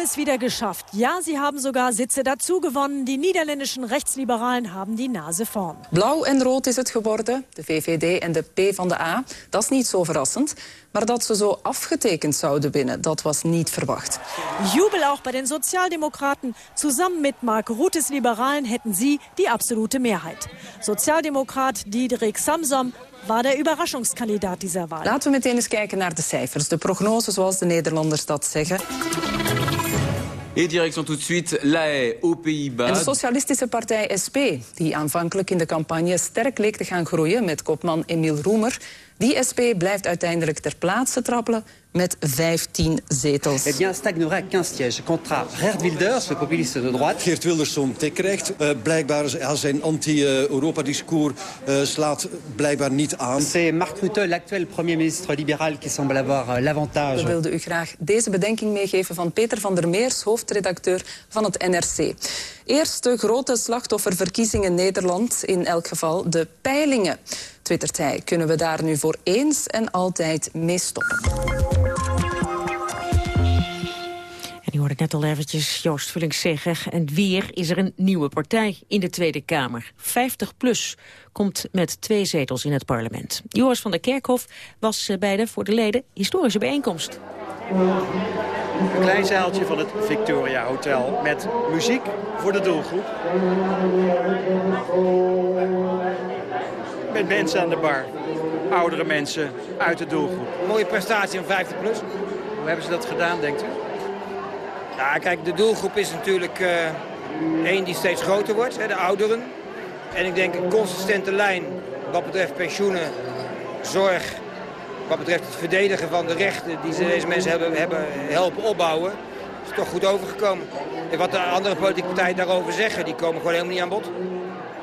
Es wieder geschafft. Ja, sie haben sogar Sitze dazu gewonnen. Die niederländischen Rechtsliberalen haben die Nase vorn. Blauw en rood is het geworden, de VVD en de P van de A. Dat is niet zo verrassend. Maar dat ze zo afgetekend zouden winnen, dat was niet verwacht. Jubel auch bei den Sozialdemokraten. Zusammen mit Mark Rutes Liberalen hätten sie die absolute Mehrheit. Sozialdemokrat Diederik Samsom war der Überraschungskandidat dieser Wahl. Laten we meteen eens kijken naar de cijfers. De prognose zoals de Nederlanders dat zeggen. Et direction tout de suite La Haye aux Pays-Bas. En de socialistische partij SP, die aanvankelijk in de campagne sterk leek te gaan groeien met kopman Emiel Roemer, die SP blijft uiteindelijk ter plaatse trappelen met 15 zetels. Eh bien, stagnera 15 sièges. Contra Geert Wilders, de populiste de droite. Geert Wilders zo'n tik krijgt. Uh, blijkbaar zijn anti-Europa-discours uh, slaat blijkbaar niet aan. C'est Mark Rutte, l'actuel premier ministre libéral, qui semble avoir l'avantage. We wilden u graag deze bedenking meegeven van Peter van der Meers, hoofdredacteur van het NRC. Eerste grote slachtofferverkiezingen in Nederland, in elk geval de peilingen. Twittert hij, kunnen we daar nu voor eens en altijd mee stoppen. Net al eventjes Joost Vullings zeggen. En weer is er een nieuwe partij in de Tweede Kamer. 50PLUS komt met twee zetels in het parlement. Joris van der Kerkhof was bij de voor de leden historische bijeenkomst. Een klein zaaltje van het Victoria Hotel met muziek voor de doelgroep. Met mensen aan de bar. Oudere mensen uit de doelgroep. Mooie prestatie van 50 plus. Hoe hebben ze dat gedaan, denkt u? Ja, kijk, de doelgroep is natuurlijk uh, één die steeds groter wordt, hè, de ouderen. En ik denk een consistente lijn wat betreft pensioenen, zorg, wat betreft het verdedigen van de rechten die ze deze mensen hebben, hebben helpen opbouwen, is toch goed overgekomen. En wat de andere politieke partijen daarover zeggen, die komen gewoon helemaal niet aan bod.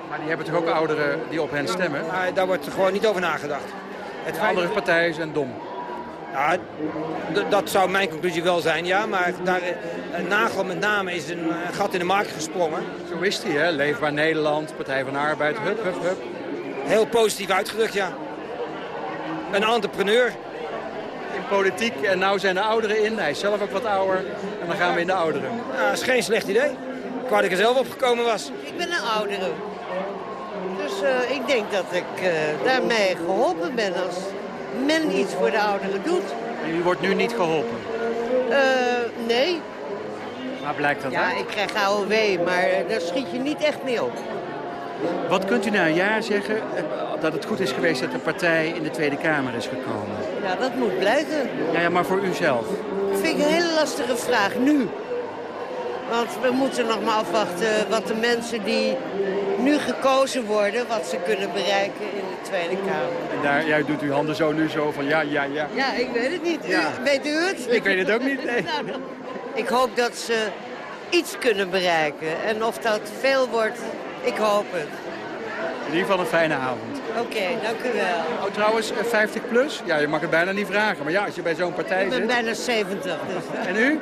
Maar die hebben toch ook ouderen die op hen stemmen? Maar daar wordt gewoon niet over nagedacht. Het de andere partijen zijn dom. Ja, dat zou mijn conclusie wel zijn, ja. Maar daar, Nagel met name is een gat in de markt gesprongen. Zo is hij, hè? Leefbaar Nederland, Partij van de Arbeid, hup, hup, hup. Heel positief uitgedrukt, ja. Een entrepreneur. In politiek en nou zijn de ouderen in. Hij is zelf ook wat ouder. En dan gaan we in de ouderen. Ja, dat is geen slecht idee. Waar ik er zelf opgekomen was. Ik ben een oudere. Dus uh, ik denk dat ik uh, daarmee geholpen ben als men iets voor de ouderen doet. En u wordt nu niet geholpen? Uh, nee. Waar blijkt dat Ja, uit? ik krijg AOW, maar daar schiet je niet echt mee op. Wat kunt u na een jaar zeggen dat het goed is geweest dat de partij in de Tweede Kamer is gekomen? Ja, dat moet blijken. Ja, ja maar voor u zelf? Dat vind ik een hele lastige vraag nu. Want we moeten nog maar afwachten wat de mensen die nu gekozen worden... wat ze kunnen bereiken in de Tweede Kamer. En daar ja, doet uw handen zo nu zo van ja, ja, ja. Ja, ik weet het niet. Ja. U, weet u het? Ik weet het ook niet, nee. <laughs> nou, ik hoop dat ze iets kunnen bereiken. En of dat veel wordt, ik hoop het. In ieder geval een fijne avond. Oké, okay, dank u wel. Oh, trouwens, 50 plus? Ja, je mag het bijna niet vragen. Maar ja, als je bij zo'n partij zit... Ik ben bijna 70. Dus. En u?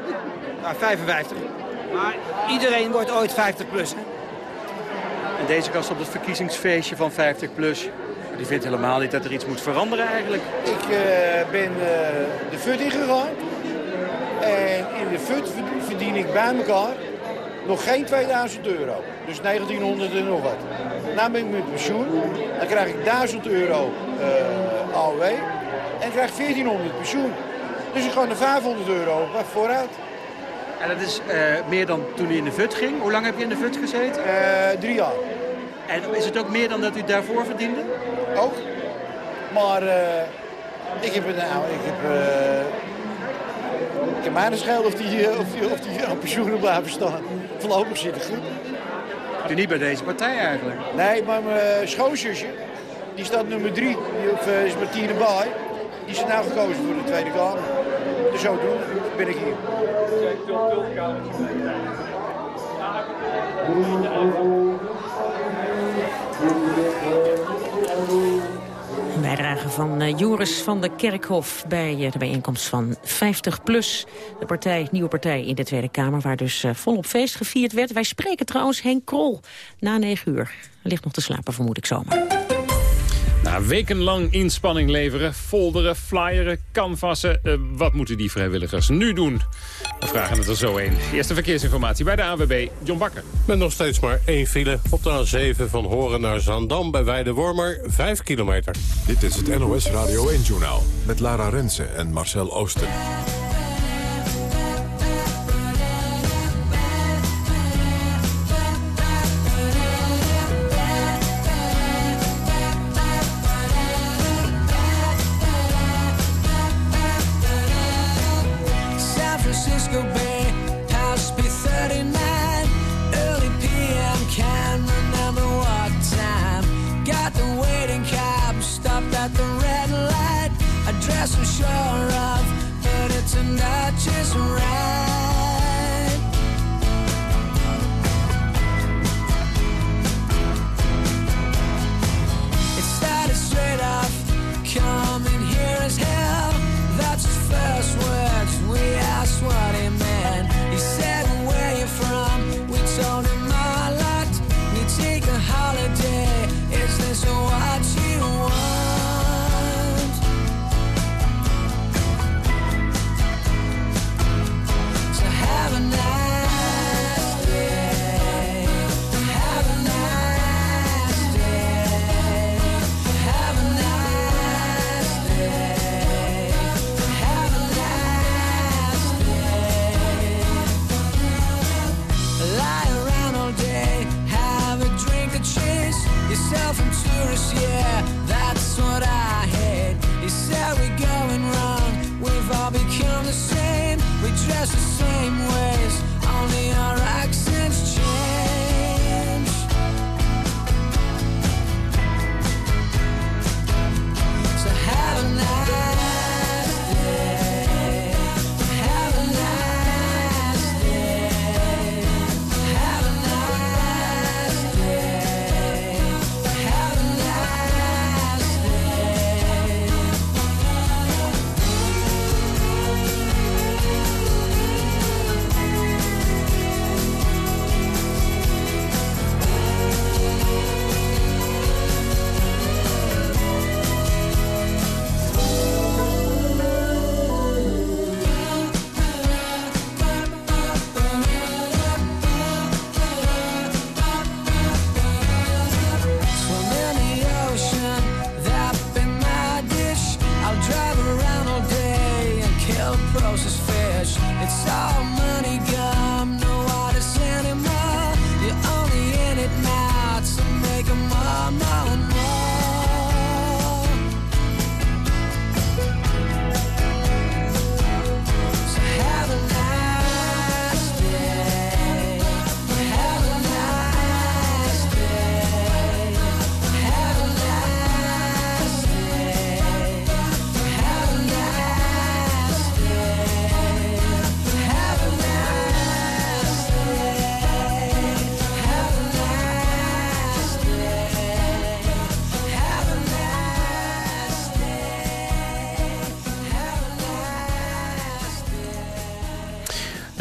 Nou, 55. Maar iedereen wordt ooit 50 plus. Hè? Deze kast op het verkiezingsfeestje van 50 plus Die vindt helemaal niet dat er iets moet veranderen eigenlijk. Ik uh, ben uh, de FUT ingegaan. En in de FUT verdien ik bij elkaar nog geen 2000 euro. Dus 1900 en nog wat. Nou ben ik met pensioen. Dan krijg ik 1000 euro uh, AOW. En krijg 1400 pensioen. Dus ik ga naar 500 euro vooruit. En dat is uh, meer dan toen u in de VUT ging. Hoe lang heb je in de VUT gezeten? Uh, drie jaar. En is het ook meer dan dat u daarvoor verdiende? Ook. Maar uh, ik heb, nou, ik heb, ik heb mij scheld of die, of die, of die op pensioen blijven staan. Voorlopig zit het goed. U niet bij deze partij eigenlijk? Nee, maar mijn schoonzusje, die staat nummer drie. Die of, is Martine Baai. Die is nou gekozen voor de Tweede Kamer. Zo doen ben ik hier. Een bijdrage van uh, Joris van der Kerkhof bij uh, de bijeenkomst van 50PLUS. De partij, nieuwe partij in de Tweede Kamer, waar dus uh, volop feest gevierd werd. Wij spreken trouwens Henk Krol na negen uur. Ligt nog te slapen, vermoed ik zomaar. Na wekenlang inspanning leveren, folderen, flyeren, canvassen. Uh, wat moeten die vrijwilligers nu doen? We vragen het er zo een. Eerste verkeersinformatie bij de AWB, John Bakker. Met nog steeds maar één file op de A7 van Horen naar Zandam bij Weidewormer, 5 kilometer. Dit is het NOS Radio 1-journaal met Lara Rensen en Marcel Oosten.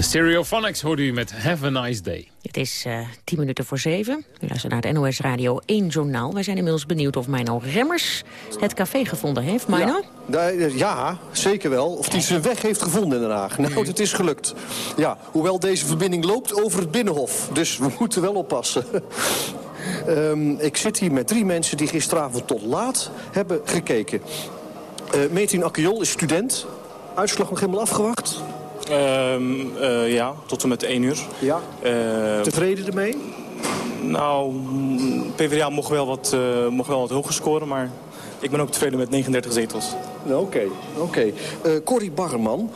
Stereophonics hoorde u met Have a Nice Day. Het is uh, tien minuten voor zeven. U luistert naar het NOS Radio 1 Journaal. Wij zijn inmiddels benieuwd of Mino Remmers het café gevonden heeft. Mino? Ja, ja zeker wel. Of hij zijn weg heeft gevonden in Den Haag. Nou, het is gelukt. Ja, hoewel deze verbinding loopt over het Binnenhof. Dus we moeten wel oppassen. um, <laughs> ik zit hier met drie mensen die gisteravond tot laat hebben gekeken. Uh, Metin Akkiol is student. Uitslag nog helemaal afgewacht? Um, uh, ja, tot en met 1 uur. Ja. Uh, Tevreden ermee? Nou, PvdA mocht wel, wat, uh, mocht wel wat hoger scoren, maar ik ben ook tevreden met 39 zetels. Oké, oké. Okay. Corrie Barreman,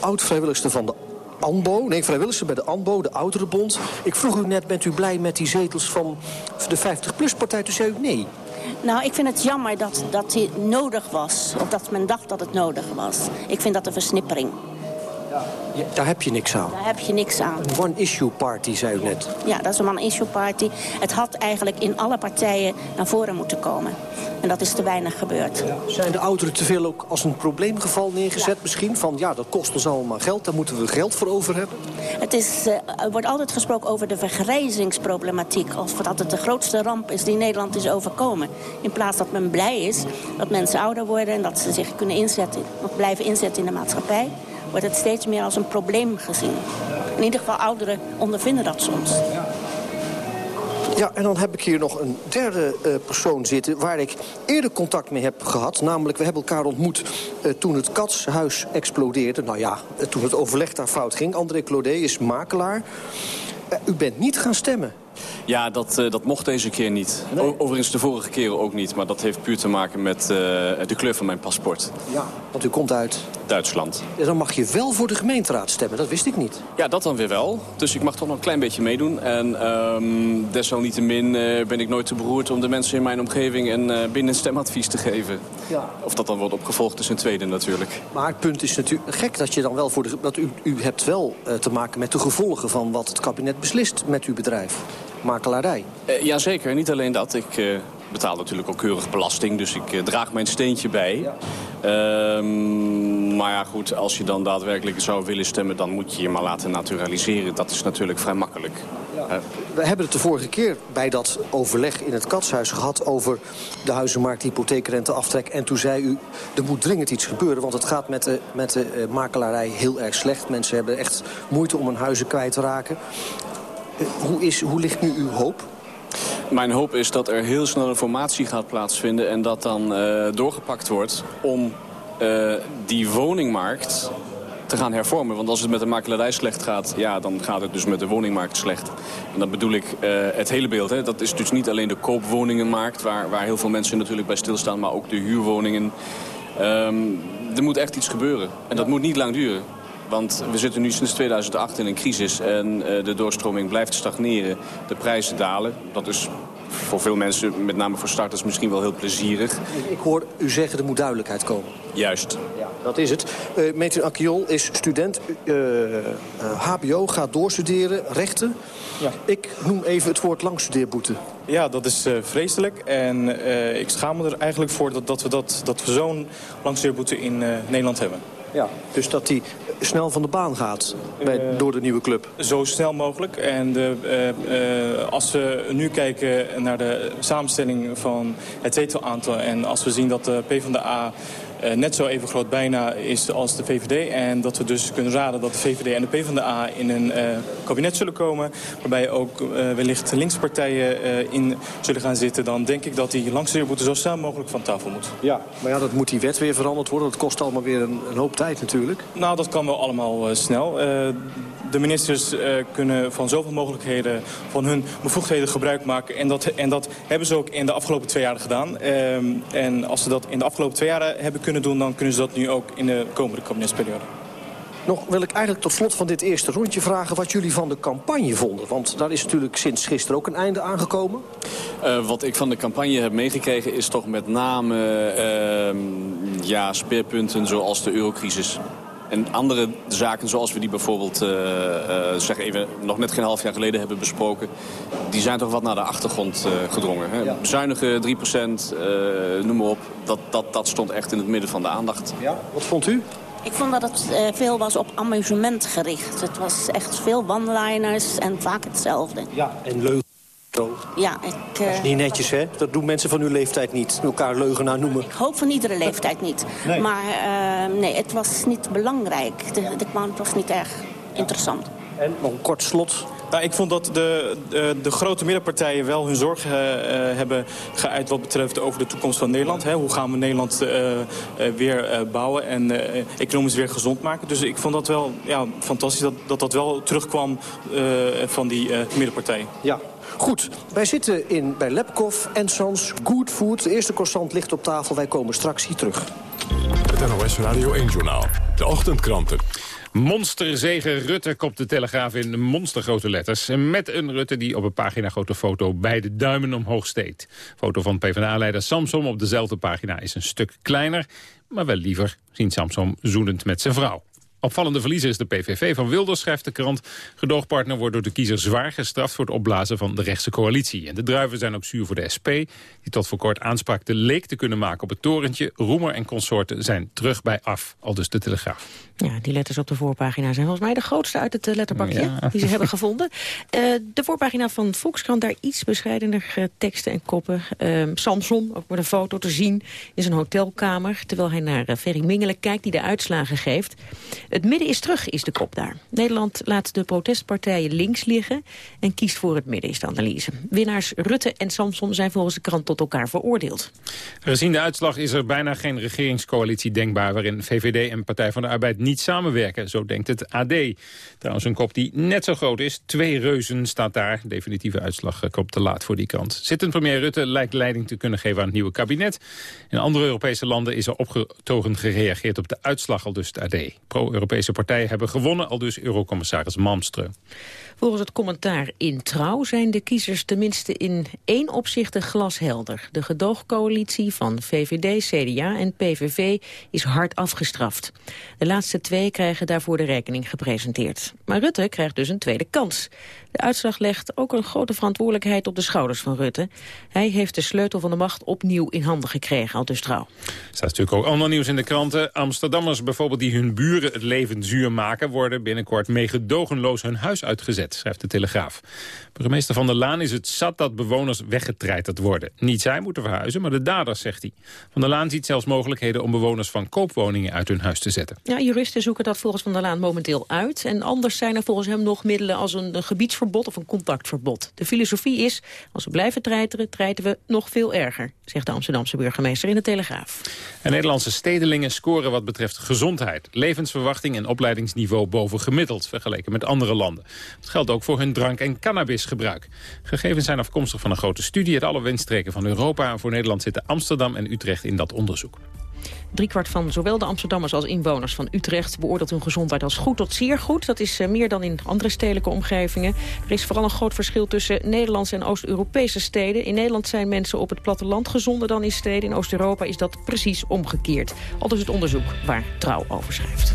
oud-vrijwilligster van de ANBO. Nee, vrijwilligster bij de ANBO, de Ouderenbond. Ik vroeg u net, bent u blij met die zetels van de 50PLUS-partij? Toen zei u nee. Nou, ik vind het jammer dat, dat die nodig was. Of dat men dacht dat het nodig was. Ik vind dat een versnippering. Ja, daar heb je niks aan. Daar heb je niks aan. Een one-issue party, zei u net. Ja, dat is een one-issue party. Het had eigenlijk in alle partijen naar voren moeten komen. En dat is te weinig gebeurd. Zijn de ouderen te veel ook als een probleemgeval neergezet misschien? Van ja, dat kost ons allemaal geld, daar moeten we geld voor over hebben? Het is, uh, er wordt altijd gesproken over de vergrijzingsproblematiek. Of dat het de grootste ramp is die Nederland is overkomen. In plaats dat men blij is dat mensen ouder worden... en dat ze zich kunnen inzetten, nog blijven inzetten in de maatschappij wordt het steeds meer als een probleem gezien. In ieder geval ouderen ondervinden dat soms. Ja, en dan heb ik hier nog een derde uh, persoon zitten... waar ik eerder contact mee heb gehad. Namelijk, we hebben elkaar ontmoet uh, toen het Katshuis explodeerde. Nou ja, uh, toen het overleg daar fout ging. André Clodé is makelaar. u bent niet gaan stemmen. Ja, dat, uh, dat mocht deze keer niet. Nee. Overigens de vorige keren ook niet. Maar dat heeft puur te maken met uh, de kleur van mijn paspoort. Ja, want u komt uit... Duitsland. Ja, dan mag je wel voor de gemeenteraad stemmen. Dat wist ik niet. Ja, dat dan weer wel. Dus ik mag toch nog een klein beetje meedoen. En um, desalniettemin uh, ben ik nooit te beroerd om de mensen in mijn omgeving een binnen stemadvies te geven. Ja. Of dat dan wordt opgevolgd is een tweede natuurlijk. Maar het punt is natuurlijk gek dat je dan wel voor de... Dat u, u hebt wel te maken met de gevolgen van wat het kabinet beslist met uw bedrijf makelaarij. Uh, jazeker, niet alleen dat. Ik uh, betaal natuurlijk ook keurig belasting, dus ik uh, draag mijn steentje bij. Ja. Um, maar ja, goed, als je dan daadwerkelijk zou willen stemmen... dan moet je je maar laten naturaliseren. Dat is natuurlijk vrij makkelijk. Ja. We hebben het de vorige keer bij dat overleg in het Katshuis gehad... over de huizenmarkt, hypotheekrenteaftrek. En toen zei u, er moet dringend iets gebeuren... want het gaat met de, met de makelaarij heel erg slecht. Mensen hebben echt moeite om hun huizen kwijt te raken. Hoe, is, hoe ligt nu uw hoop? Mijn hoop is dat er heel snel een formatie gaat plaatsvinden... en dat dan uh, doorgepakt wordt om uh, die woningmarkt te gaan hervormen. Want als het met de makelaarij slecht gaat, ja, dan gaat het dus met de woningmarkt slecht. En dan bedoel ik uh, het hele beeld. Hè. Dat is dus niet alleen de koopwoningenmarkt... Waar, waar heel veel mensen natuurlijk bij stilstaan, maar ook de huurwoningen. Um, er moet echt iets gebeuren. En dat moet niet lang duren. Want we zitten nu sinds 2008 in een crisis en uh, de doorstroming blijft stagneren. De prijzen dalen. Dat is voor veel mensen, met name voor starters, misschien wel heel plezierig. Ik hoor u zeggen, er moet duidelijkheid komen. Juist. Ja, dat is het. Uh, Metin Akiol is student uh, uh, HBO, gaat doorstuderen, rechten. Ja. Ik noem even het woord langstudeerboete. Ja, dat is uh, vreselijk. En uh, ik schaam me er eigenlijk voor dat, dat we, dat, dat we zo'n langstudeerboete in uh, Nederland hebben. Ja, dus dat die snel van de baan gaat bij, uh, door de nieuwe club? Zo snel mogelijk. En de, uh, uh, als we nu kijken naar de samenstelling van het zetelaantal... en als we zien dat de PvdA net zo even groot bijna is als de VVD... en dat we dus kunnen raden dat de VVD en de PvdA in een uh, kabinet zullen komen... waarbij ook uh, wellicht linkspartijen in zullen gaan zitten... dan denk ik dat die langstudeerboete zo snel mogelijk van tafel moet. Ja, maar ja, dat moet die wet weer veranderd worden. Dat kost allemaal weer een, een hoop tijd natuurlijk. Nou, dat kan wel allemaal snel de ministers kunnen van zoveel mogelijkheden van hun bevoegdheden gebruik maken. En dat, en dat hebben ze ook in de afgelopen twee jaar gedaan. Um, en als ze dat in de afgelopen twee jaar hebben kunnen doen... dan kunnen ze dat nu ook in de komende kabinetsperiode. Nog wil ik eigenlijk tot slot van dit eerste rondje vragen... wat jullie van de campagne vonden. Want daar is natuurlijk sinds gisteren ook een einde aangekomen. Uh, wat ik van de campagne heb meegekregen is toch met name uh, ja, speerpunten zoals de eurocrisis. En andere zaken zoals we die bijvoorbeeld, uh, uh, zeg even, nog net geen half jaar geleden hebben besproken... die zijn toch wat naar de achtergrond uh, gedrongen. Hè? Ja. Bezuinigen 3% noem maar op, dat, dat, dat stond echt in het midden van de aandacht. Ja, wat vond u? Ik vond dat het uh, veel was op amusement gericht. Het was echt veel one-liners en vaak hetzelfde. Ja, en leugen. Ja, ik... Uh... Dat is niet netjes, hè? Dat doen mensen van uw leeftijd niet. Elkaar leugenaar noemen. Ik hoop van iedere leeftijd niet. Nee. Maar uh, nee, het was niet belangrijk. De, de, het was niet erg interessant. En nog een kort slot. Nou, ik vond dat de, de, de grote middenpartijen wel hun zorgen uh, hebben geuit wat betreft over de toekomst van Nederland. Hè. Hoe gaan we Nederland uh, uh, weer bouwen en economisch weer gezond maken. Dus ik vond dat wel ja, fantastisch dat, dat dat wel terugkwam van die middenpartijen. Ja, Goed, wij zitten in, bij Lepkov en Sons Good Food. De eerste croissant ligt op tafel. Wij komen straks hier terug. Het NOS Radio 1-journaal. De ochtendkranten. Monsterzegen Rutte kopt de Telegraaf in monstergrote letters. En met een Rutte die op een pagina grote foto beide duimen omhoog steekt. Foto van PvdA-leider Samsom op dezelfde pagina is een stuk kleiner. Maar wel liever zien Samsom zoenend met zijn vrouw. Opvallende verliezer is de PVV van Wilders, schrijft de krant. Gedoogpartner wordt door de kiezer zwaar gestraft voor het opblazen van de rechtse coalitie. En de druiven zijn ook zuur voor de SP, die tot voor kort aanspraak de leek te kunnen maken op het torentje. Roemer en consorten zijn terug bij af, al dus de Telegraaf. Ja, die letters op de voorpagina zijn volgens mij de grootste uit het eh, letterbakje Ja. die ze hebben gevonden. Uh, de voorpagina van Volkskrant, daar iets bescheidener uh, teksten en koppen. Uh, Samson, ook met een foto te zien, in zijn hotelkamer... terwijl hij naar Ferry Mingelen kijkt, die de uitslagen geeft. Het midden is terug, is de kop daar. Nederland laat de protestpartijen links liggen... en kiest voor het midden, is de analyse. Winnaars Rutte en Samson zijn volgens de krant tot elkaar veroordeeld. Gezien de uitslag is er bijna geen regeringscoalitie denkbaar... waarin VVD en Partij van de Arbeid niet samenwerken. Zo denkt het AD. Trouwens een kop die net zo groot is. Twee reuzen staat daar. Definitieve uitslag eh, komt te laat voor die krant. Zittend premier Rutte lijkt leiding te kunnen geven aan het nieuwe kabinet. In andere Europese landen is er opgetogen gereageerd op de uitslag, al dus het AD. Pro-Europese partijen hebben gewonnen, al dus eurocommissaris Malmström. Volgens het commentaar in Trouw zijn de kiezers tenminste in één opzichte glashelder. De gedoogcoalitie van VVD, CDA en PVV is hard afgestraft. De laatste twee krijgen daarvoor de rekening gepresenteerd. Maar Rutte krijgt dus een tweede kans. De uitslag legt ook een grote verantwoordelijkheid op de schouders van Rutte. Hij heeft de sleutel van de macht opnieuw in handen gekregen, al dus Trouw. Er staat natuurlijk ook ander nieuws in de kranten. Amsterdammers bijvoorbeeld die hun buren het leven zuur maken... worden binnenkort meegedogenloos hun huis uitgezet, schrijft de Telegraaf. Burgemeester Van der Laan is het zat dat bewoners weggetreiterd worden. Niet zij moeten verhuizen, maar de daders, zegt hij. Van der Laan ziet zelfs mogelijkheden om bewoners van koopwoningen uit hun huis te zetten. Ja, juristen zoeken dat volgens Van der Laan momenteel uit. En anders zijn er volgens hem nog middelen als een gebiedsverbod of een contactverbod. De filosofie is, als we blijven treiteren, treiten we nog veel erger, zegt de Amsterdamse burgemeester in de Telegraaf. En Nederlandse stedelingen scoren wat betreft gezondheid, levensverwachting en opleidingsniveau boven gemiddeld, vergeleken met andere landen. Dat geldt ook voor hun drank- en cannabisgebruik. Gegevens zijn afkomstig van een grote studie uit alle windstreken van Europa. Voor Nederland zitten Amsterdam en Utrecht in dat onderzoek. Driekwart van zowel de Amsterdammers als inwoners van Utrecht... beoordeelt hun gezondheid als goed tot zeer goed. Dat is uh, meer dan in andere stedelijke omgevingen. Er is vooral een groot verschil tussen Nederlandse en Oost-Europese steden. In Nederland zijn mensen op het platteland gezonder dan in steden. In Oost-Europa is dat precies omgekeerd. Al dus het onderzoek waar Trouw over schrijft.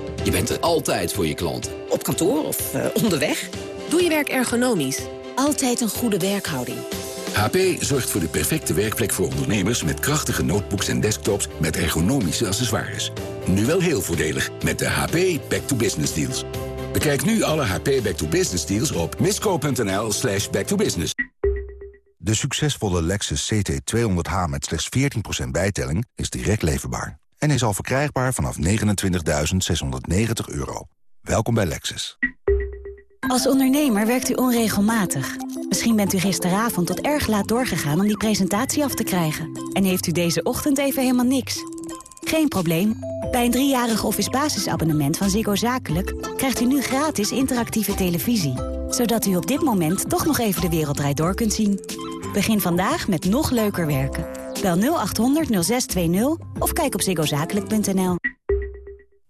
Je bent er altijd voor je klant. Op kantoor of uh, onderweg. Doe je werk ergonomisch. Altijd een goede werkhouding. HP zorgt voor de perfecte werkplek voor ondernemers... met krachtige notebooks en desktops met ergonomische accessoires. Nu wel heel voordelig met de HP Back to Business Deals. Bekijk nu alle HP Back to Business Deals op misco.nl slash backtobusiness. De succesvolle Lexus CT200H met slechts 14% bijtelling is direct leverbaar. En is al verkrijgbaar vanaf 29.690 euro. Welkom bij Lexus. Als ondernemer werkt u onregelmatig. Misschien bent u gisteravond tot erg laat doorgegaan om die presentatie af te krijgen. En heeft u deze ochtend even helemaal niks. Geen probleem. Bij een driejarig office basisabonnement van Ziggo Zakelijk... krijgt u nu gratis interactieve televisie. Zodat u op dit moment toch nog even de wereld draait door kunt zien. Begin vandaag met nog leuker werken. Bel 0800 0620 of kijk op ziggozakelijk.nl.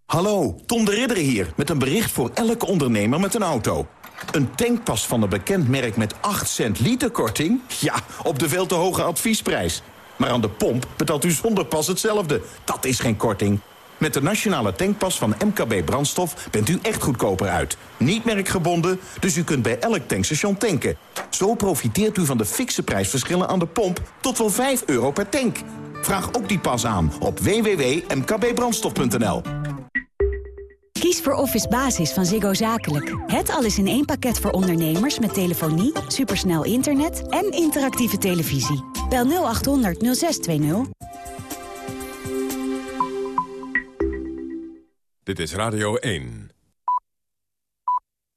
Hallo, Tom de Ridder hier met een bericht voor elke ondernemer met een auto. Een tankpas van een bekend merk met 8 cent liter korting? Ja, op de veel te hoge adviesprijs. Maar aan de pomp betaalt u zonder pas hetzelfde. Dat is geen korting. Met de nationale tankpas van MKB Brandstof bent u echt goedkoper uit. Niet merkgebonden, dus u kunt bij elk tankstation tanken. Zo profiteert u van de fikse prijsverschillen aan de pomp tot wel 5 euro per tank. Vraag ook die pas aan op www.mkbbrandstof.nl. Kies voor Office Basis van Ziggo Zakelijk. Het alles in één pakket voor ondernemers met telefonie, supersnel internet en interactieve televisie. Bel 0800 0620. Dit is Radio 1.